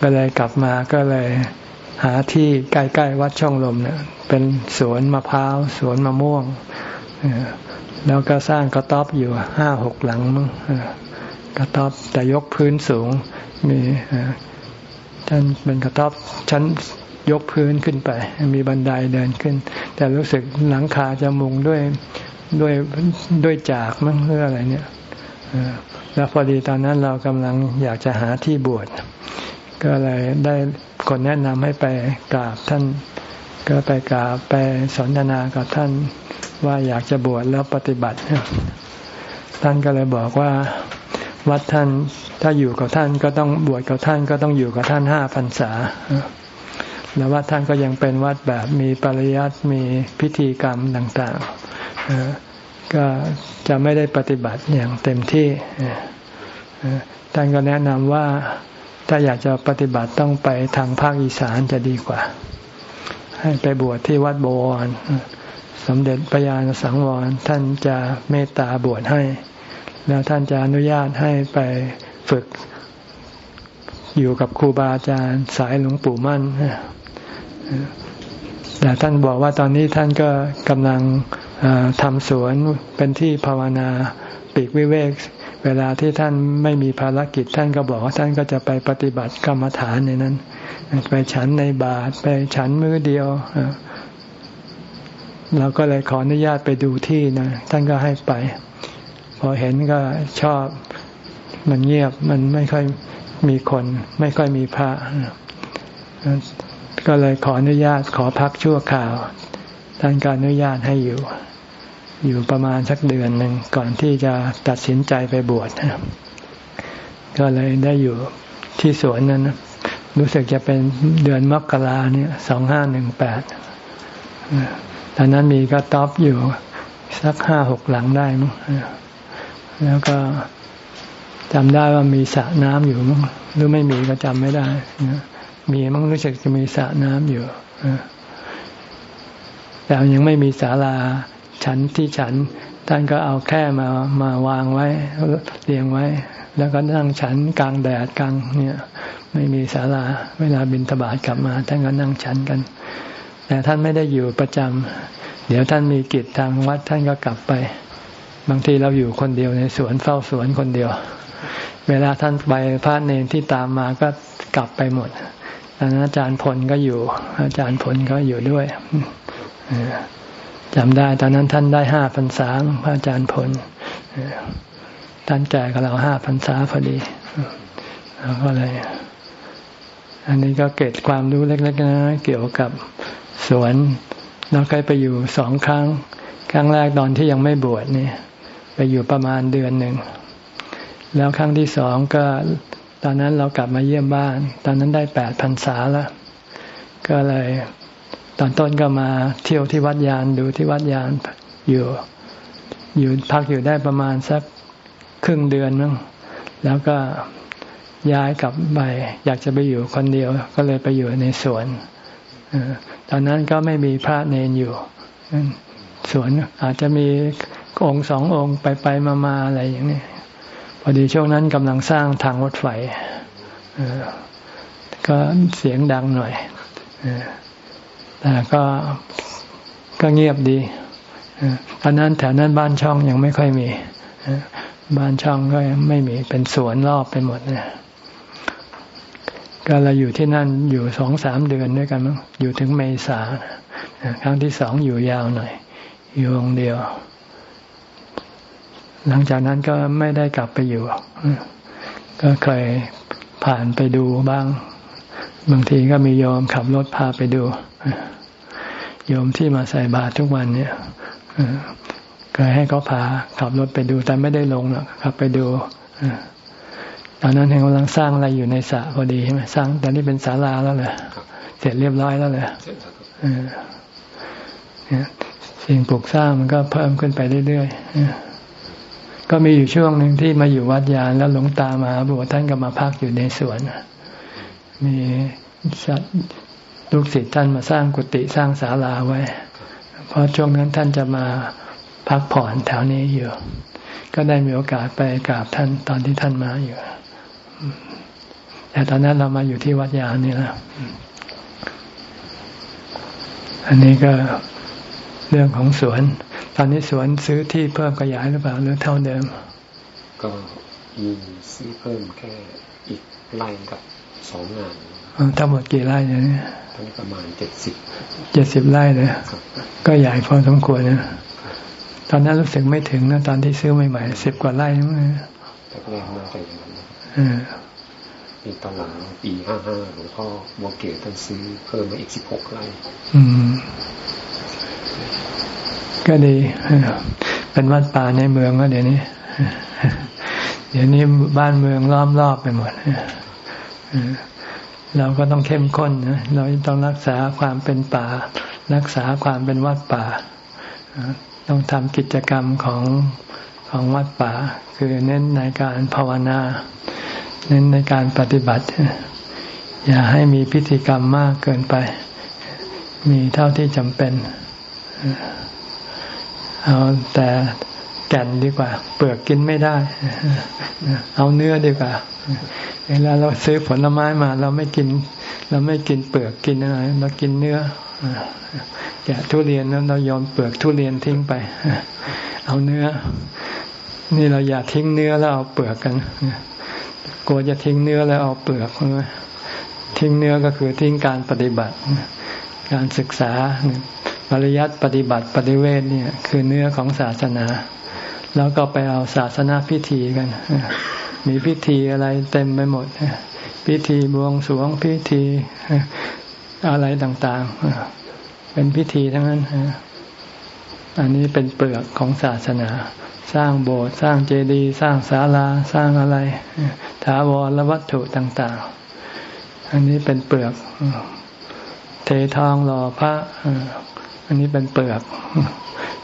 ก็เลยกลับมาก็เลยหาที่ใกล้ๆวัดช่องลมเนี่ยเป็นสวนมะพร้าวสวนมะม่วงแล้วก็สร้างกระต๊อบอยู่ห้าหกหลังมั้งกระต๊อบแต่ยกพื้นสูงมี ท่านเป็นกระต๊อบชั้นยกพื้นขึ้นไป มีบันไดเดินขึ้น แต่รู้สึกหลังคาจะมุงด้วยด้วยด้วยจากมั้งหรืออะไรเนี่ยแล้วพอดีตอนนั้นเรากำลังอยากจะหาที่บวชก็เลยได้คนแนะนำให้ไปกราบท่านก็ไปกราบไปสนทนากับท่านว่าอยากจะบวชแล้วปฏิบัติ ท่านก็เลยบอกว่า วัดท่านถ้าอยู่กับท่านก็ต้องบวชกับท่านก็ต้องอยู่กับท่านห้าพรรษาแล้ววัดท่านก็ยังเป็นวัดแบบมีปริยัติมีพิธีกรรมต่างๆก็จะไม่ได้ปฏิบัติอย่างเต็มที่ท่านก็แนะนำว่าถ้าอยากจะปฏิบัติต้องไปทางภาคอีสานจะดีกว่า ให้ไปบวชที่วัดโบวรสมเด็จพระญาณสังวรท่านจะเมตตาบวชให้ แล้วท่านจะอนุญาตให้ไปฝึกอยู่กับครูบาอาจารย์สายหลวงปู่มั่นแต่ท่านบอกว่าตอนนี้ท่านก็กำลังทำสวนเป็นที่ภาวนาปีกวิเวก เวลาที่ท่านไม่มีภารกิจ ท่านก็บอกว่าท่านก็จะไปปฏิบัติกรรมฐานในนั้น ไปฉันในบาทไปฉันมือเดียวเราก็เลยขออนุญาตไปดูที่นะ ท่านก็ให้ไป อเห็นก็ชอบมันเงียบมันไม่ค่อยมีคน ไม่ค่อยมีพระ ก็เลยขออนุญาตขอพักชั่วคราวท่านก็อนุญาตให้อยู่ อยู่ประมาณสักเดือนหนึ่งก่อนที่จะตัดสินใจไปบวชก็เลยได้อยู่ที่สวนนั้นรู้สึกจะเป็นเดือนมกราเนี่ยสองห้าหนึ่งแปดตอนนั้นมีก็ต๊อบอยู่สักห้าหกหลังได้มั้ง แล้วก็จำได้ว่ามีสระน้ำอยู่มั้งหรือไม่มีก็จำไม่ได้มีมั้งรู้สึกจะมีสระน้ำอยู่แต่ยังไม่มีศาลาฉันที่ฉัน ท่านก็เอาแค่มามาวางไว้เรียงไว้ แล้วก็นั่งฉันกลางแดดกลางเนี่ย ไม่มีศาลา เวลาบินทบาทกลับมา ท่านก็นั่งฉันกัน แต่ท่านไม่ได้อยู่ประจำเดี๋ยวท่านมีกิจทางวัดท่านก็กลับไป บางทีเราอยู่คนเดียวในสวนเฝ้าสวนคนเดียว เวลาท่านไปพระเนรที่ตามมาก็กลับไปหมดอาจารย์พลก็อยู่ อาจารย์พลก็อยู่ด้วยจำได้ตอนนั้นท่านได้ห้าพรรษาพระอาจารย์พลท่านแก่กับเราห้าพรรษาพอดีก็เลย อันนี้ก็เกิดความรู้เล็กๆนะเกี่ยวกับสวนเราเคยไปอยู่สองครั้ง ครั้งแรกตอนที่ยังไม่บวชนี่ ไปอยู่ประมาณเดือนหนึ่ง แล้วครั้งที่สองก็ตอนนั้นเรากลับมาเยี่ยมบ้าน ตอนนั้นได้แปดพรรษาแล้ว ก็เลยตอนต้นก็มาเที่ยวที่วัดยานดูที่วัดยานอยู่อยู่พักอยู่ได้ประมาณสักครึ่งเดือนนึงแล้วก็ย้ายกลับไปอยากจะไปอยู่คนเดียว ก็เลยไปอยู่ในสวนตอนนั้นก็ไม่มีพระเนนอยู่สวนอาจจะมี องค์สององค์ไปไปมามาอะไรอย่างนี้พอดีช่วงนั้นกำลังสร้างทางรถไฟก็เสียงดังหน่อยแต่ก็ก็เงียบดีตอนนั้นแถวนั้นบ้านช่องยังไม่ค่อยมีบ้านช่องก็ไม่มีเป็นสวนรอบไปหมดเนี่ยก็เราอยู่ที่นั่นอยู่สองสามเดือนด้วยกันมั้งอยู่ถึงเมษาครั้งที่สองอยู่ยาวหน่อย อยู่องเดียว หลังจากนั้นก็ไม่ได้กลับไปอยู่ ก็เคยผ่านไปดูบ้าง บางทีก็มีโยมขับรถพาไปดู โยมที่มาใส่บาตรทุกวันเนี่ยเคยให้เขาพาขับรถไปดูแต่ไม่ได้ลงหรอกขับไปดูตอนนั้นเห็นกำลังสร้างอะไรอยู่ในสระพอดีใช่ไหมสร้างต่นี่เป็นศาลาแล้วเลยเสร็จเรียบร้อยแล้วเลยสิ่งปลูกสร้างมันก็เพิ่มขึ้นไปเรื่อยๆ ก็มีอยู่ช่วงหนึ่งที่มาอยู่วัดยานแล้วหลวงตามาบวท่านก็มาพักอยู่ในสวน มีลูกศิษย์ท่านมาสร้างกุฏิสร้างศาลาไว้ เพราะช่วงนั้นท่านจะมาพักผ่อนแถวนี้อยู่ ก็ได้มีโอกาสไปกราบท่านตอนที่ท่านมาอยู่ แต่ตอนนั้นเรามาอยู่ที่วัดยานนี่แหละอันนี้ก็เรื่องของสวน ตอนนี้สวนซื้อที่เพิ่มขยายหรือเปล่าหรือเท่าเดิม ก็มีซื้อเพิ่มแค่อีกไร่กับสองงานทั้งหมดกี่ไร่เนี่ยทั้งประมาณเจ็ดสิบเจ็ดสิบไร่เลยก็ใหญ่พอสมควรนะตอนนั้นรู้สึกไม่ถึงนะตอนที่ซื้อใหม่ๆสิบกว่าไร่มั้งแต่แรกมาจะอย่างนั้นมีตอนหลังปีห้าห้าหลวงพ่อโมเกตท่านซื้อเพิ่มมาอีกสิบหกไร่อืม ก็ดี เป็นวัดป่าในเมืองก็เดี๋ยวนี้ เดี๋ยวนี้บ้านเมืองล้อมรอบไปหมดเราก็ต้องเข้มข้นนะเราต้องรักษาความเป็นป่า รักษาความเป็นวัดป่า ต้องทำกิจกรรมของของวัดป่า คือเน้นในการภาวนา เน้นในการปฏิบัติ อย่าให้มีพิธีกรรมมากเกินไป มีเท่าที่จำเป็น เอาแต่แก่นดีกว่า เปลือกกินไม่ได้ เอาเนื้อดีกว่าเวลาเราซื้อผลไม้มา เราไม่กิน เราไม่กินเปลือกกินอะไรเรากินเนื้อแกะทุเรียนแล้วเราโยนเปลือกทุเรียนทิ้งไป เอาเนื้อ นี่เราอย่าทิ้งเนื้อแล้วเอาเปลือกกันกลัวจะทิ้งเนื้อแล้วเอาเปลือกทิ้งเนื้อก็คือทิ้งการปฏิบัติ การศึกษา ปริยัติปฏิบัติปฏิเวทเนี่ยคือเนื้อของศาสนา แล้วก็ไปเอาศาสนาพิธีกัน มีพิธีอะไรเต็มไปหมด พิธีบวงสรวงพิธีอะไรต่างๆ เป็นพิธีทั้งนั้น อันนี้เป็นเปลือกของศาสนา สร้างโบสถ์สร้างเจดีย์สร้างศาลาสร้างอะไรถาวรและวัตถุต่างๆ อันนี้เป็นเปลือก เททองหล่อพระ อันนี้เป็นเปลือก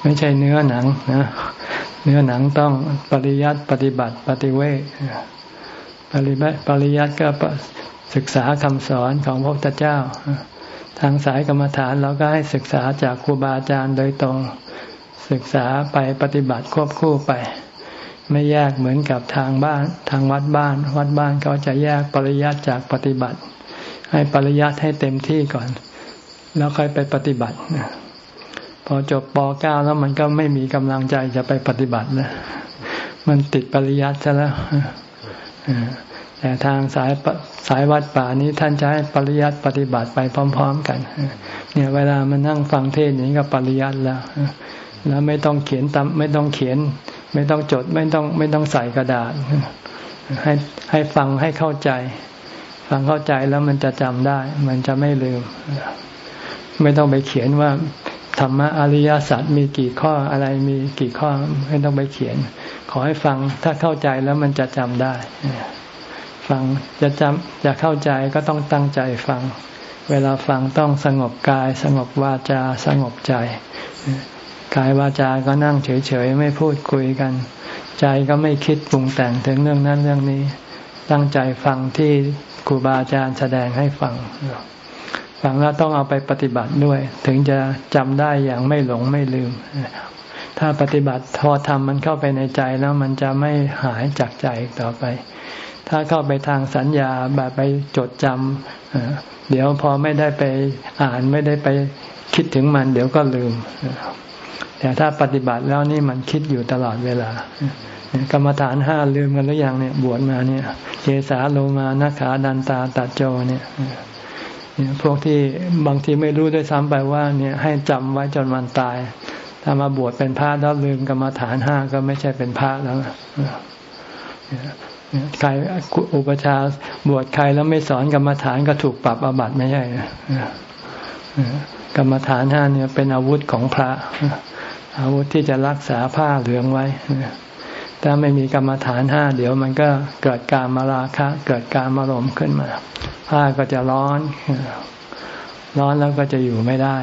ไม่ใช่เนื้อหนังนะเนื้อหนังต้องปริยัติปฏิบัติปฏิเวทปริบัติปริยัติก็ศึกษาคำสอนของพระพุทธเจ้า ทางสายกรรมฐานเราก็ให้ศึกษาจากครูบาอาจารย์โดยตรงศึกษาไปปฏิบัติควบคู่ไป ไม่แยกเหมือนกับทางบ้าน ทางวัดบ้าน วัดบ้านเขาจะแยกปริยัติจากปฏิบัติ ให้ปริยัติให้เต็มที่ก่อน แล้วค่อยไปปฏิบัติ อจบป .9 แล้วมันก็ไม่มีกำลังใจจะไปปฏิบัตินะมันติดปริยัติซะแล้วแต่ทางสายสายวัดป่านี้ท่านจะให้ปริยัติปฏิบัติไปพร้อม ๆ กันเนี่ยเวลามานั่งฟังเทศนี้ก็ปริยัติแล้วแล้วไม่ต้องเขียนตาไม่ต้องเขียน ไม่ต้องจดไม่ต้องไม่ต้องใส่กระดาษ ให้ให้ฟังให้เข้าใจ ฟังเข้าใจแล้วมันจะจำได้ มันจะไม่ลืม ไม่ต้องไปเขียนว่า ธรรมะอริยสัจมีกี่ข้ออะไรมีกี่ข้อไม่ต้องไปเขียน ขอให้ฟังถ้าเข้าใจแล้วมันจะจำได้ ฟังจะจำจะเข้าใจก็ต้องตั้งใจฟัง เวลาฟังต้องสงบกาย สงบวาจาสงบใจ กายวาจาก็นั่งเฉยๆไม่พูดคุยกัน ใจก็ไม่คิดปรุงแต่งถึงเรื่องนั้นเรื่องนี้ ตั้งใจฟังที่ครูบาอาจารย์แสดงให้ฟัง ฟังแล้วต้องเอาไปปฏิบัติด้วย ถึงจะจำได้อย่างไม่หลงไม่ลืม ถ้าปฏิบัติทอทำมันเข้าไปในใจแล้วมันจะไม่หายจากใจต่อไป ถ้าเข้าไปทางสัญญาแบบไปจดจำเดี๋ยวพอไม่ได้ไปอ่านไม่ได้ไปคิดถึงมัน เดี๋ยวก็ลืม แต่ถ้าปฏิบัติแล้วนี่มันคิดอยู่ตลอดเวลากรรมฐานห้าลืมกันหรือยังเนี่ยบวชมาเนี่ยเจสาโลมานาขาดันตาตัดโจเนี่ย พวกที่บางทีไม่รู้ด้วยซ้ำไปว่า เนี่ยให้จำไว้จนวันตาย ถ้ามาบวชเป็นพระแล้วลืมกรรมฐานห้าก็ไม่ใช่เป็นพระแล้วใครอุปชาบวชใครแล้วไม่สอนกรรมฐานก็ถูกปรับอาบัติไม่ใช่กรรมฐานห้าเนี่ยเป็นอาวุธของพระ อาวุธที่จะรักษาผ้าเหลืองไว้ ถ้าไม่มีกรรมฐานห้าเดี๋ยวมันก็เกิดการมาราคะ เกิดการมารมขึ้นมาผ้าก็จะร้อน ร้อนแล้วก็จะอยู่ไม่ได้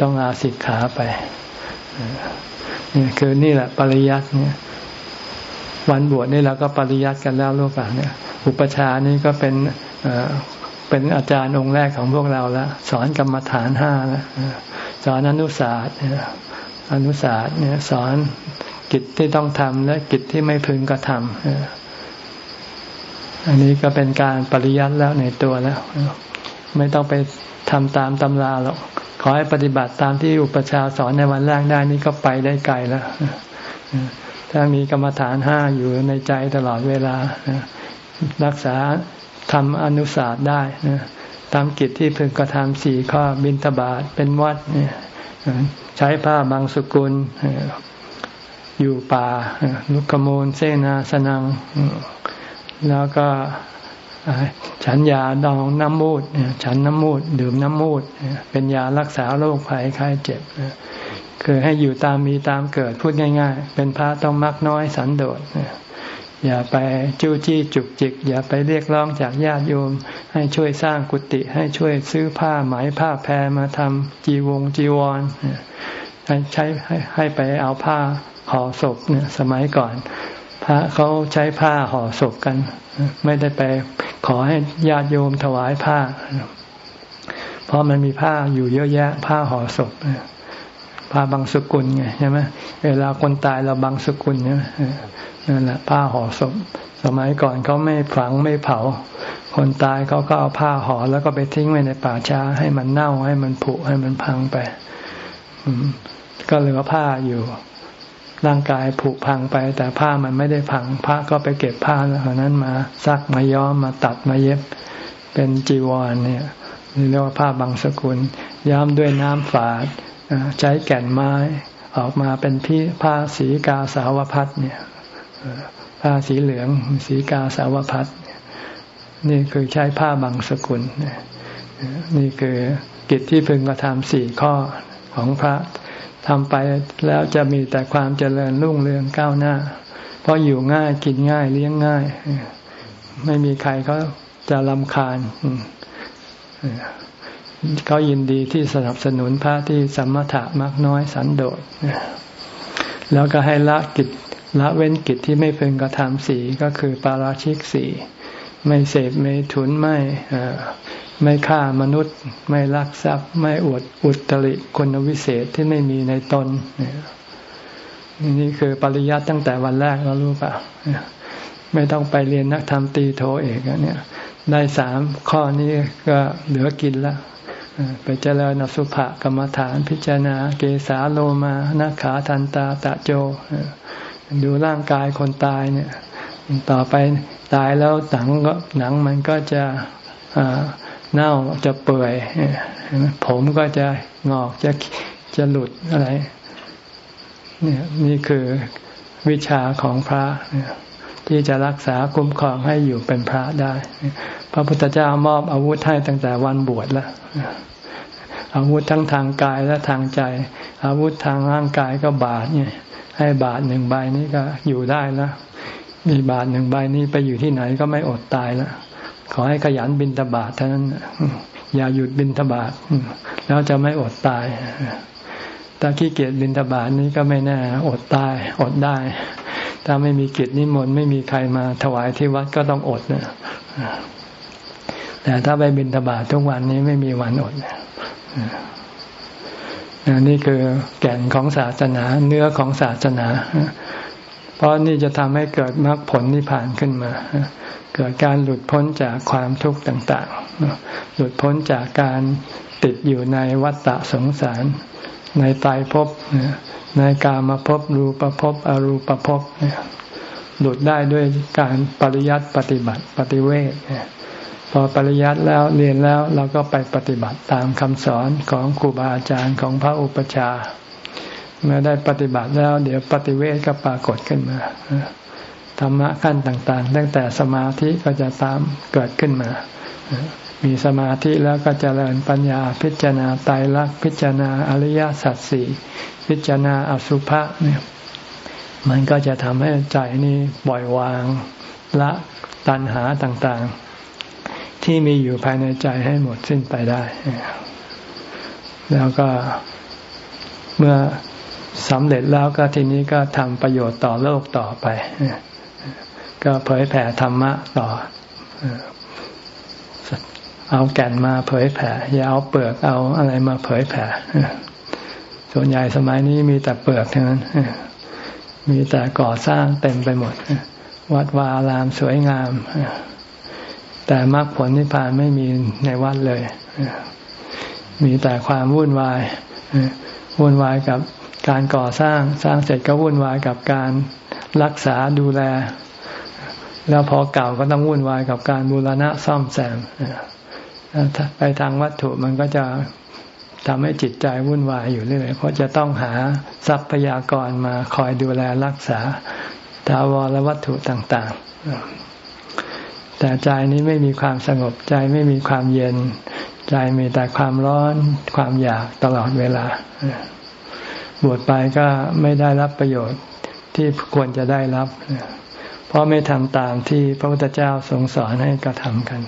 ต้องอาสิกขาไปนี่คือนี่แหละ ปริยัติเนี่ย วันบวชนี่เราก็ปริยัติกันแล้วลูกอะเนี่ย อุปชานี่ก็เป็นเป็นอาจารย์องค์แรกของพวกเราแล้วสอนกรรมฐานห้าแล้วสอนอนุศาสตร์อนุศาสตร์เนี่ยสอน กิจที่ต้องทำและกิจที่ไม่พึงกระทำอันนี้ก็เป็นการปริยัติแล้วในตัวแล้ว ไม่ต้องไปทำตามตำราหรอกขอให้ปฏิบัติตามที่อุปชาสอนในวันแรกได้นี่ก็ไปได้ไกลแล้วถ้ามีกรรมฐานห้าอยู่ในใจตลอดเวลารักษาทำอนุสาสได้ตามกิจที่พึงกระทำสี่ข้อบินทบาทเป็นวัดใช้ผ้าบางสุกุล อยู่ป่า ลุกมูลเสนาสนัง แล้วก็ฉันยาดองน้ำมูดฉันน้ำมูด ดื่มน้ำมูด เป็นยารักษาโรคภัยไข้เจ็บคือให้อยู่ตามมีตามเกิดพูดง่าย ๆ เป็นพระต้องมักน้อยสันโดษอย่าไปจู้จี้จุกจิก อย่าไปเรียกร้องจากญาติโยม ให้ช่วยสร้างกุฏิให้ช่วยซื้อผ้าไหมผ้าแพรมาทำจีวงจีวรให้ใช้ให้ไปเอาผ้า ห่อศพเนี่ยสมัยก่อน พระเขาใช้ผ้าห่อศพกัน ไม่ได้ไปขอให้ญาติโยมถวายผ้า เพราะมันมีผ้าอยู่เยอะแยะ ผ้าห่อศพผ้าบางสกุลไงใช่ไหมเวลาคนตายเราบางสกุลเนี่ยนั่นแหละผ้าห่อศพ สมัยก่อนเขาไม่ฝังไม่เผา คนตายเขาก็เอาผ้าห่อแล้วก็ไปทิ้งไว้ในป่าช้า ให้มันเน่าให้มันผุให้มันพังไปก็เหลือผ้าอยู่ ร่างกายผุพังไป แต่ผ้ามันไม่ได้พังพระก็ไปเก็บผ้าแล้วนั้นมาซักมาย้อมมาตัดมาเย็บ เป็นจีวรเนี่ยเรียกว่าผ้าบางสกุล ย้อมด้วยน้ำฝาดใช้แก่นไม้ออกมาเป็นพี่ผ้าสีกาสาวพัดเนี่ยผ้าสีเหลืองสีกาสาวพัดนี่คือใช้ผ้าบางสกุลนี่คือกิจที่พึงกระทำสี่ข้อของพระำไปแล้วจะมีแต่ความเจริญรุ่งเรืองก้าวหน้า เพราะอยู่ง่ายกินง่ายเลี้ยงง่าย ไม่มีใครเขาจะลำคาญเขายินดีที่สนับสนุนพระที่สมถะมากน้อยสันโดษแล้วก็ให้ละกิจละเว้นกิจที่ไม่เพึงกระทำสีก็คือปาราชิกสีไม่เสพไม่ถุนไม่ ไม่ฆ่ามนุษย์ ไม่ลักทรัพย์ ไม่อวดอุตริคุณวิเศษที่ไม่มีในตนนี่คือปริยัติตั้งแต่วันแรกเรารู้ป่ะไม่ต้องไปเรียนนักธรรมตีโทเอกเนี่ย ได้สามข้อนี้ก็เหลือกินล้วไปเจริญอสุภกรรมฐานพิจารณา เกสาโลมานาขาทันตาตะโจ ดูร่างกายคนตายเนี่ย ต่อไปตายแล้วหนังก็หนังมันก็จะ เน่าจะเปื่อยผมก็จะงอกจะจะหลุดอะไร เนี่ยนี่คือวิชาของพระที่จะรักษาคุ้มครองให้อยู่เป็นพระได้ พระพุทธเจ้ามอบอาวุธให้ตั้งแต่วันบวชแล้วอาวุธทั้งทางกายและทางใจ อาวุธทางร่างกายก็บาทเนี่ย ให้บาทหนึ่งใบนี้ก็อยู่ได้แล้วมีบาทหนึ่งใบนี้ไปอยู่ที่ไหนก็ไม่อดตายแล้ว ขอให้ขยันบินทบาทเท่านั้น อย่าหยุดบินทบาทแล้วจะไม่อดตาย ถ้าขี้เกียจบินทบาทนี้ก็ไม่แน่อดตาย อดได้ ถ้าไม่มีกิจนิมนต์ไม่มีใครมาถวายที่วัดก็ต้องอดนะแต่ถ้าไปบินทบาททุกวันนี้ไม่มีวันอดนี่คือแก่นของศาสนา เนื้อของศาสนา เพราะนี่จะทำให้เกิดมรรคผลนิพพานขึ้นมา เกิดการหลุดพ้นจากความทุกข์ต่างๆ หลุดพ้นจากการติดอยู่ในวัฏฏะสงสาร ในตายภพในกามาภพรูปภพอรูปภพหลุดได้ด้วยการปริยัติปฏิบัติปฏิเวทพอปริยัติแล้วเรียนแล้วเราก็ไปปฏิบัติตามคำสอนของครูบาอาจารย์ของพระอุปชาเมื่อได้ปฏิบัติแล้ว เดี๋ยวปฏิเวทก็ปรากฏขึ้นมา ธรรมะขั้นต่างๆ ตั้งแต่สมาธิก็จะตามเกิดขึ้นมา มีสมาธิแล้วก็จเจริญปัญญาพิจารณาไตรลักษณ์พิจารณาอริยสัจสี่พิจารณาอสุภะเนี่ยมันก็จะทำให้ใจนี้ปล่อยวางละตัณหาต่างๆ ที่มีอยู่ภายในใจให้หมดสิ้นไปได้ แล้วก็เมื่อสำเร็จแล้วก็ทีนี้ก็ทำประโยชน์ต่อโลกต่อไป ก็เผยแผ่ธรรมะต่อ เอาแก่นมาเผยแผ่ อย่าเอาเปลือกเอาอะไรมาเผยแผ่ ส่วนใหญ่สมัยนี้มีแต่เปลือกเท่านั้น มีแต่ก่อสร้างเต็มไปหมด วัดวาอารามสวยงาม แต่มรรคผลนิพพานไม่มีในวัดเลย มีแต่ความวุ่นวาย วุ่นวายกับการก่อสร้าง สร้างเสร็จก็วุ่นวายกับการรักษาดูแล แล้วพอเก่าก็ต้องวุ่นวายกับการบูรณะซ่อมแซมไปทางวัตถุมันก็จะทำให้จิตใจวุ่นวายอยู่เรื่อยเพราะจะต้องหาทรัพยากรมาคอยดูแลรักษาทาวรและวัตถุต่างๆ แต่ใจนี้ไม่มีความสงบใจไม่มีความเย็น ใจมีแต่ความร้อนความอยากตลอดเวลา บวชไปก็ไม่ได้รับประโยชน์ที่ควรจะได้รับ เพราะไม่ทำตามที่พระพุทธเจ้าทรงสอนให้กระทำกัน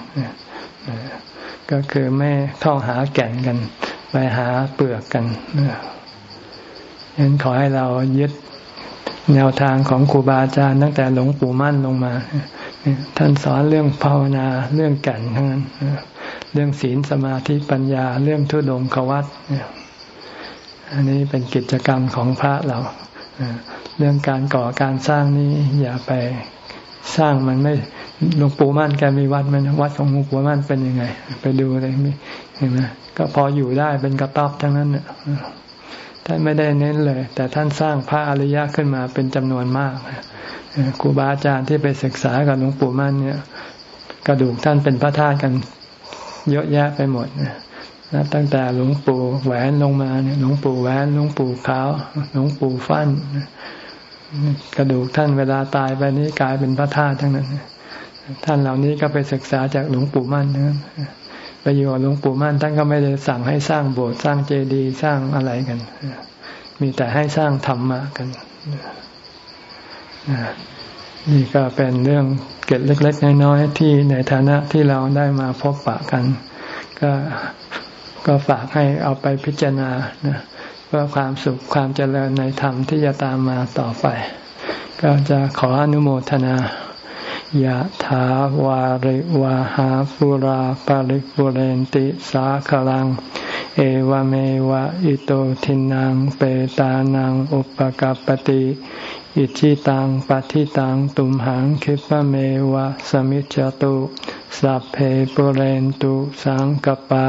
ก็คือไม่เข้าหาแก่นกัน ไปหาเปลือกกันฉะนั้นขอให้เรายึดแนวทางของครูบาอาจารย์ตั้งแต่หลวงปู่มั่นลงมา ท่านสอนเรื่องภาวนาเรื่องแก่นทั้งนั้นเรื่องศีลสมาธิปัญญาเรื่องทุดงควัตอันนี้เป็นกิจกรรมของพระเรา เรื่องการก่อการสร้างนี้อย่าไปสร้างมันไม่หลวงปู่มั่นแกมีวัดมันวัดของหลวงปู่มั่นเป็นยังไง ไปดูเลยเห็นไหมก็พออยู่ได้เป็นกระต๊อบทั้งนั้นเนี่ยท่านไม่ได้เน้นเลย แต่ท่านสร้างพระอริยะขึ้นมาเป็นจำนวนมากครูบาอาจารย์ที่ไปศึกษากับหลวงปู่มั่นเนี่ย กระดูกท่านเป็นพระธาตุกันเยอะแยะไปหมดนะตั้งแต่หลวงปู่แหวนลงมาเนี่ยหลวงปู่แหวนหลวงปู่ขาวหลวงปู่ฟั่น กระดูกท่านเวลาตายไปนี้กลายเป็นพระธาตุทั้งนั้น ท่านเหล่านี้ก็ไปศึกษาจากหลวงปู่มั่นนะไปอยู่กับหลวงปู่มั่นท่านก็ไม่ได้สั่งให้สร้างโบสถ์สร้างเจดีย์สร้างอะไรกัน มีแต่ให้สร้างธรรมะกันนี่ก็เป็นเรื่องเก็ดเล็ก ๆ น้อยๆที่ในฐานะที่เราได้มาพบปะกัน ก็ก็ฝากให้เอาไปพิจารณานะ เพื่อความสุขความเจริญในธรรมที่จะตามมาต่อไป ก็จะขออนุโมทนายะถาวาริวาหาปุราปาริปุเรนติสาคลัง เอวเมวะอิโตทินังเปตานังอุปกัปติอิชิตังปฏิตังตุมหังคิปะเมวะสมิจจตุสัพเพปุเรนตุสังกปา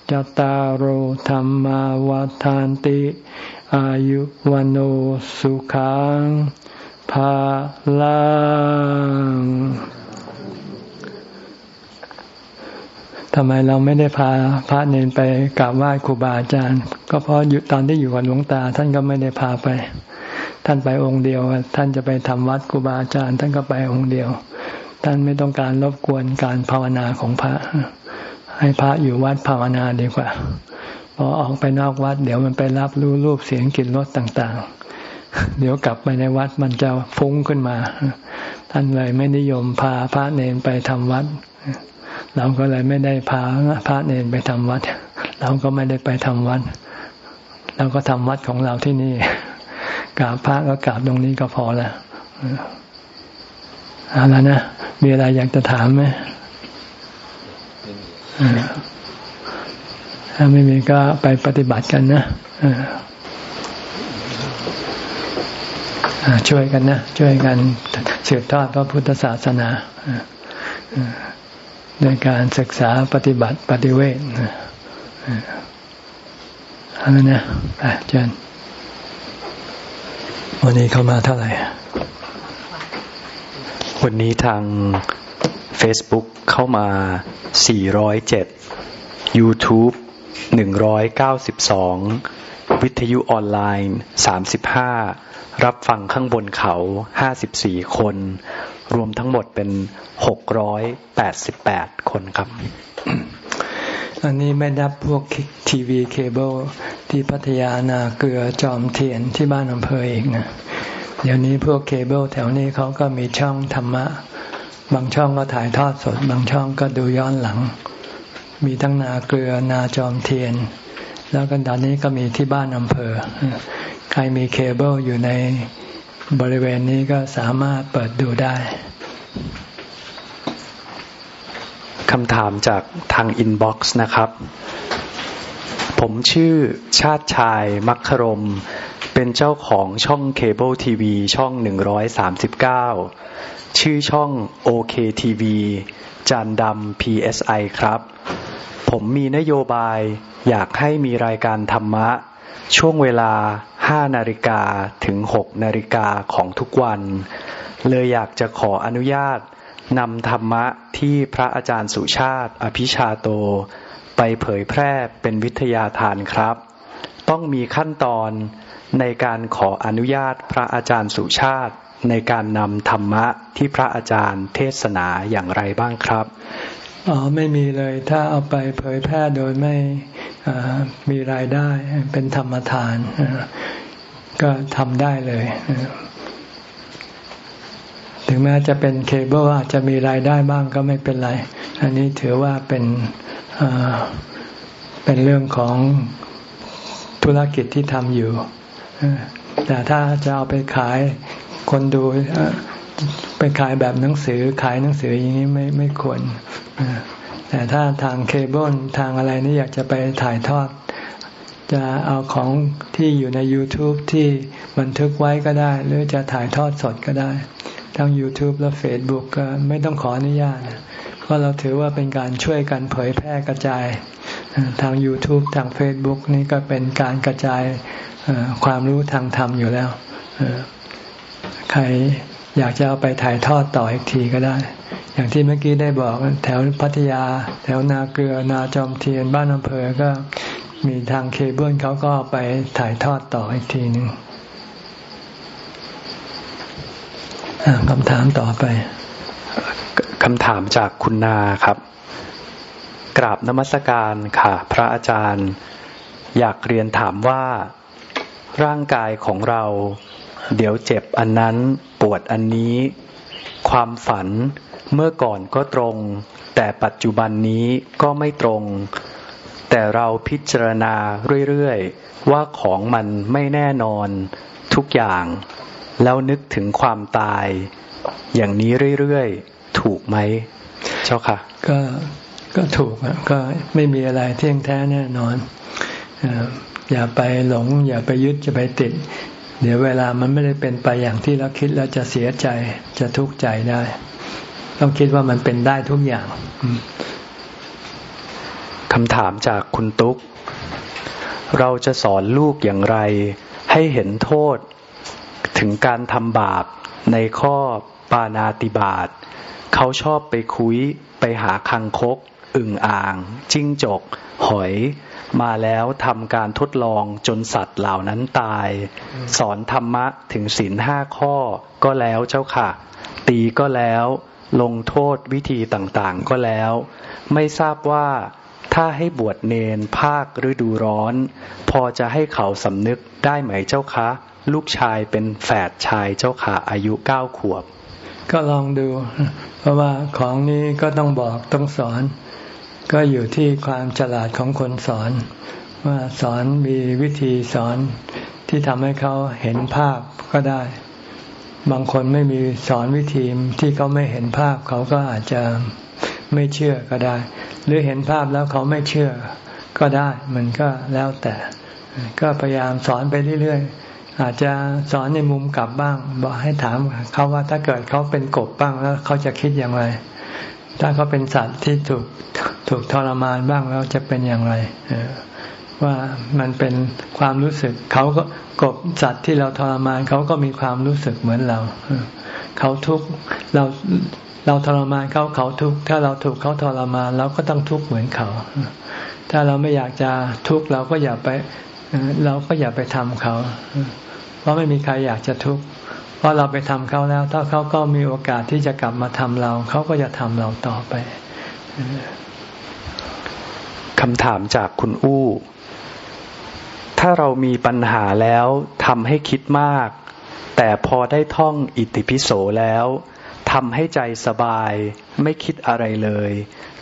จตารโหธรรมวาทานติ อายุวันโอสุขังภาลังทำไมเราไม่ได้พาพระเนนไปกราบไหว้ครูบาอาจารย์ ก็เพราะอยู่ตอนที่อยู่กับหลวงตา ท่านก็ไม่ได้พาไป ท่านไปองค์เดียว ท่านจะไปทำวัดครูบาอาจารย์ ท่านก็ไปองค์เดียว ท่านไม่ต้องการรบกวนการภาวนาของพระ ให้พระอยู่วัดภาวนาดีกว่า พอออกไปนอกวัด เดี๋ยวมันไปรับรู้รูปเสียงกลิ่นรสต่างๆ เดี๋ยวกลับไปในวัดมันจะฟุ้งขึ้นมา ท่านเลยไม่นิยมพาพระเนนไปทำวัด เราก็เลยไม่ได้พาพระเนรไปทำวัด เราก็ไม่ได้ไปทำวัด เราก็ทำวัดของเราที่นี่กราบพระก็กราบตรงนี้ก็พอแล้วเอาแล้วนะ มีอะไรอยากจะถามไหม ถ้าไม่มีก็ไปปฏิบัติกันนะช่วยกันนะ ช่วยกันสืบทอดพระพุทธศาสนาในการศึกษาปฏิบัติปฏิเวทเอาละนะอาจารย์วันนี้เข้ามาเท่าไหร่ วันนี้ทาง Facebook เข้ามา 407 YouTube 192 วิทยุออนไลน์ 35 รับฟังข้างบนเขา 54 คน รวมทั้งหมดเป็นหกร้อยแปดสิบแปดคนครับ อันนี้ไม่นับพวกทีวีเคเบิลที่พัทยานาเกลือจอมเทียนที่บ้านอำเภออีกนะ เดี๋ยวนี้พวกเคเบิลแถวนี้เขาก็มีช่องธรรมะ บางช่องก็ถ่ายทอดสด บางช่องก็ดูย้อนหลัง มีทั้งนาเกลือนาจอมเทียน แล้วกันตอนนี้ก็มีที่บ้านอำเภอ ใครมีเคเบิลอยู่ในบริเวณนี้ก็สามารถเปิดดูได้คำถามจากทาง inbox นะครับ ผมชื่อชาติชายมัคครม เป็นเจ้าของช่องเคเบิลทีวีช่อง 139 ชื่อช่อง OKTV จานดำ PSI ครับ ผมมีนโยบายอยากให้มีรายการธรรมะ ช่วงเวลา 5 นาฬิกาถึง 6 นาฬิกาของทุกวัน เลยอยากจะขออนุญาตนำธรรมะที่พระอาจารย์สุชาติ อภิชาโต ไปเผยแพร่เป็นวิทยาทานครับ ต้องมีขั้นตอนในการขออนุญาตพระอาจารย์สุชาติ ในการนำธรรมะที่พระอาจารย์เทศนาอย่างไรบ้างครับอ๋อไม่มีเลยถ้าเอาไปเผยแพร่โดยไม่มีรายได้เป็นธรรมทาน ก็ทำได้เลย ถึงแม้จะเป็นเคเบิลอาจจะมีรายได้บ้างก็ไม่เป็นไร อันนี้ถือว่าเป็นเป็นเรื่องของธุรกิจที่ทำอยู่แต่ถ้าจะเอาไปขาย คนดูไปขายแบบหนังสือขายหนังสืออย่างนี้ไม่ไม่ควรแต่ถ้าทางเคเบิลทางอะไรนี่อยากจะไปถ่ายทอด จะเอาของที่อยู่ใน YouTube ที่บันทึกไว้ก็ได้ หรือจะถ่ายทอดสดก็ได้ทั้ง YouTube และ Facebook ก็ไม่ต้องขออนุญาต เพราะเราถือว่าเป็นการช่วยกันเผยแพร่กระจาย ทาง YouTube ทาง Facebook นี่ก็เป็นการกระจายความรู้ทางธรรมอยู่แล้ว ใครอยากจะเอาไปถ่ายทอดต่ออีกทีก็ได้ อย่างที่เมื่อกี้ได้บอกแถวพัทยา แถวนาเกลือนาจอมเทียนบ้านอำเภอก็มีทางเคเบิลเขาก็ไปถ่ายทอดต่ออีกทีหนึ่งคำถามต่อไปคำถามจากคุณนาครับ กราบนมัสการค่ะ พระอาจารย์ อยากเรียนถามว่า ร่างกายของเรา เดี๋ยวเจ็บอันนั้นปวดอันนี้ ความฝันเมื่อก่อนก็ตรง แต่ปัจจุบันนี้ก็ไม่ตรง แต่เราพิจารณาเรื่อยๆ ว่าของมันไม่แน่นอนทุกอย่าง แล้วนึกถึงความตาย อย่างนี้เรื่อยๆ ถูกไหม เจ้าค่ะ ก็ก็ถูกก็ไม่มีอะไรเที่ยงแท้แน่นอนอย่าไปหลง อย่าไปยึดจะไปติด เดี๋ยวเวลามันไม่ได้เป็นไปอย่างที่เราคิดแล้วจะเสียใจจะทุกข์ใจได้ ต้องคิดว่ามันเป็นได้ทุกอย่างคำถามจากคุณตุ๊ก เราจะสอนลูกอย่างไร ให้เห็นโทษถึงการทำบาปในข้อปานาติบาตเขาชอบไปคุยไปหาคังคก อึ่งอ่าง จิ้งจก หอย มาแล้วทำการทดลองจนสัตว์เหล่านั้นตาย สอนธรรมะถึงศีลห้าข้อก็แล้วเจ้าค่ะ ตีก็แล้ว ลงโทษวิธีต่างๆก็แล้ว ไม่ทราบว่าถ้าให้บวชเนนภาคฤดูร้อน พอจะให้เขาสำนึกได้ไหมเจ้าคะ ลูกชายเป็นแฝดชายเจ้าค่ะอายุเก้าขวบ ก็ลองดู เพราะว่าของนี้ก็ต้องบอกต้องสอน ก็อยู่ที่ความฉลาดของคนสอน ว่าสอนมีวิธีสอนที่ทำให้เขาเห็นภาพก็ได้ บางคนไม่มีสอนวิธีที่เขาไม่เห็นภาพ เขาก็อาจจะไม่เชื่อก็ได้ หรือเห็นภาพแล้วเขาไม่เชื่อก็ได้ มันก็แล้วแต่ ก็พยายามสอนไปเรื่อยๆอาจจะสอนในมุมกลับบ้าง บอกให้ถามเขาว่าถ้าเกิดเขาเป็นกบบ้างแล้วเขาจะคิดอย่างไร ถ้าเขาเป็นสัตว์ที่ถูกถูกทรมานบ้างแล้วจะเป็นอย่างไรว่ามันเป็นความรู้สึกเขาก็กบสัตว์ที่เราทรมานเขาก็มีความรู้สึกเหมือนเราเขาทุกข์เราเราทรมานเขาเขาทุกข์ถ้าเราถูกเขาทรมานเราก็ต้องทุกข์เหมือนเขา ถ้าเราไม่อยากจะทุกข์เราก็อย่าไปเราก็อย่าไปทำเขา เพราะไม่มีใครอยากจะทุกข์ เพราะเราไปทำเขาแล้ว ถ้าเขาก็มีโอกาสที่จะกลับมาทำเรา เขาก็จะทำเราต่อไปคำถามจากคุณอู้ ถ้าเรามีปัญหาแล้วทำให้คิดมาก แต่พอได้ท่องอิติปิโสแล้วทำให้ใจสบาย ไม่คิดอะไรเลย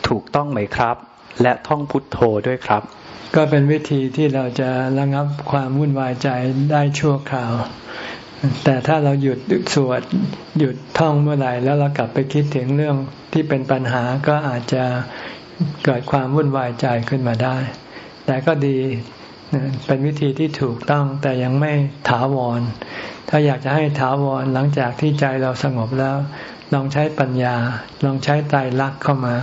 ถูกต้องไหมครับ และท่องพุทโธด้วยครับ ก็เป็นวิธีที่เราจะระงับความวุ่นวายใจได้ชั่วคราว แต่ถ้าเราหยุดสวดหยุดท่องเมื่อไหร่แล้วเรากลับไปคิดถึงเรื่องที่เป็นปัญหาก็อาจจะเกิดความวุ่นวายใจขึ้นมาได้ แต่ก็ดีเป็นวิธีที่ถูกต้องแต่ยังไม่ถาวร ถ้าอยากจะให้ถาวรหลังจากที่ใจเราสงบแล้ว ลองใช้ปัญญา ลองใช้ไตรลักษณ์เข้ามา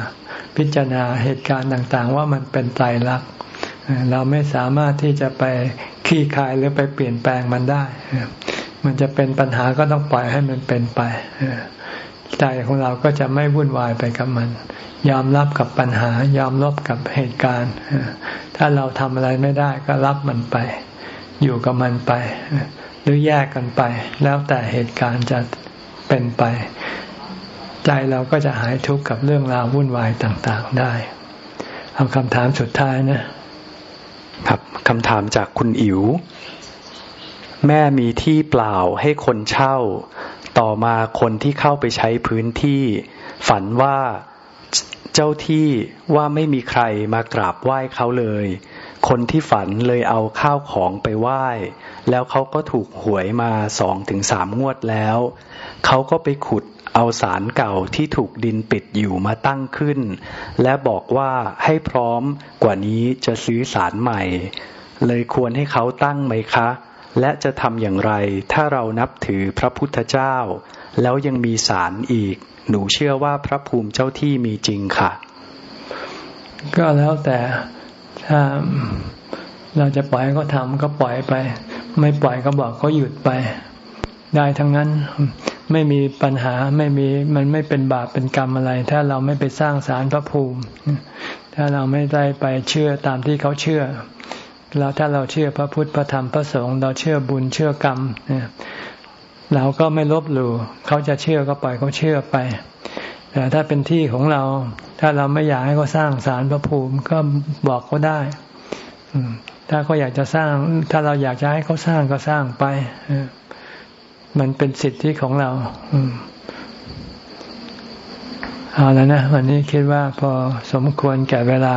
พิจารณาเหตุการณ์ต่างๆ ว่ามันเป็นไตรลักษณ์เราไม่สามารถที่จะไปขี้คายหรือไปเปลี่ยนแปลงมันได้ มันจะเป็นปัญหาก็ต้องปล่อยให้มันเป็นไปใจของเราก็จะไม่วุ่นวายไปกับมัน ยอมรับกับปัญหา ยอมรับกับเหตุการณ์ ถ้าเราทำอะไรไม่ได้ก็รับมันไป อยู่กับมันไป หรือแยกกันไป แล้วแต่เหตุการณ์จะเป็นไป ใจเราก็จะหายทุกข์กับเรื่องราววุ่นวายต่างๆได้ เอาคำถามสุดท้ายนะ ครับคำถามจากคุณอิ๋ว แม่มีที่เปล่าให้คนเช่า ต่อมาคนที่เข้าไปใช้พื้นที่ ฝันว่าเจ้าที่ว่าไม่มีใครมากราบไหว้เขาเลย คนที่ฝันเลยเอาข้าวของไปไหว้ แล้วเขาก็ถูกหวยมาสองถึงสามงวดแล้ว เขาก็ไปขุดเอาสารเก่าที่ถูกดินปิดอยู่มาตั้งขึ้น และบอกว่าให้พร้อมกว่านี้จะซื้อสารใหม่ เลยควรให้เขาตั้งไหมคะ และจะทำอย่างไร ถ้าเรานับถือพระพุทธเจ้า แล้วยังมีสารอีก หนูเชื่อว่าพระภูมิเจ้าที่มีจริงค่ะ ก็แล้วแต่ถ้าเราจะปล่อยก็ทำก็ปล่อยไป ไม่ปล่อยก็บอกเขาหยุดไป ได้ทั้งนั้นไม่มีปัญหาไม่มีมันไม่เป็นบาปเป็นกรรมอะไร ถ้าเราไม่ไปสร้างสารพระภูมิ ถ้าเราไม่ได้ไปเชื่อตามที่เขาเชื่อ แล้วถ้าเราเชื่อพระพุทธพระธรรมพระสงฆ์เราเชื่อบุญเชื่อกรรมเราก็ไม่ลบหลู่เขาจะเชื่อก็ปล่อยเขาเชื่อไป แต่ถ้าเป็นที่ของเรา ถ้าเราไม่อยากให้เขาสร้างสารพระภูมิก็บอกเขาได้ถ้าเขาอยากจะสร้าง ถ้าเราอยากจะให้เขาสร้างก็สร้างไปมันเป็นสิทธิของเราเอาแล้วนะ วันนี้คิดว่าพอสมควรแก่เวลา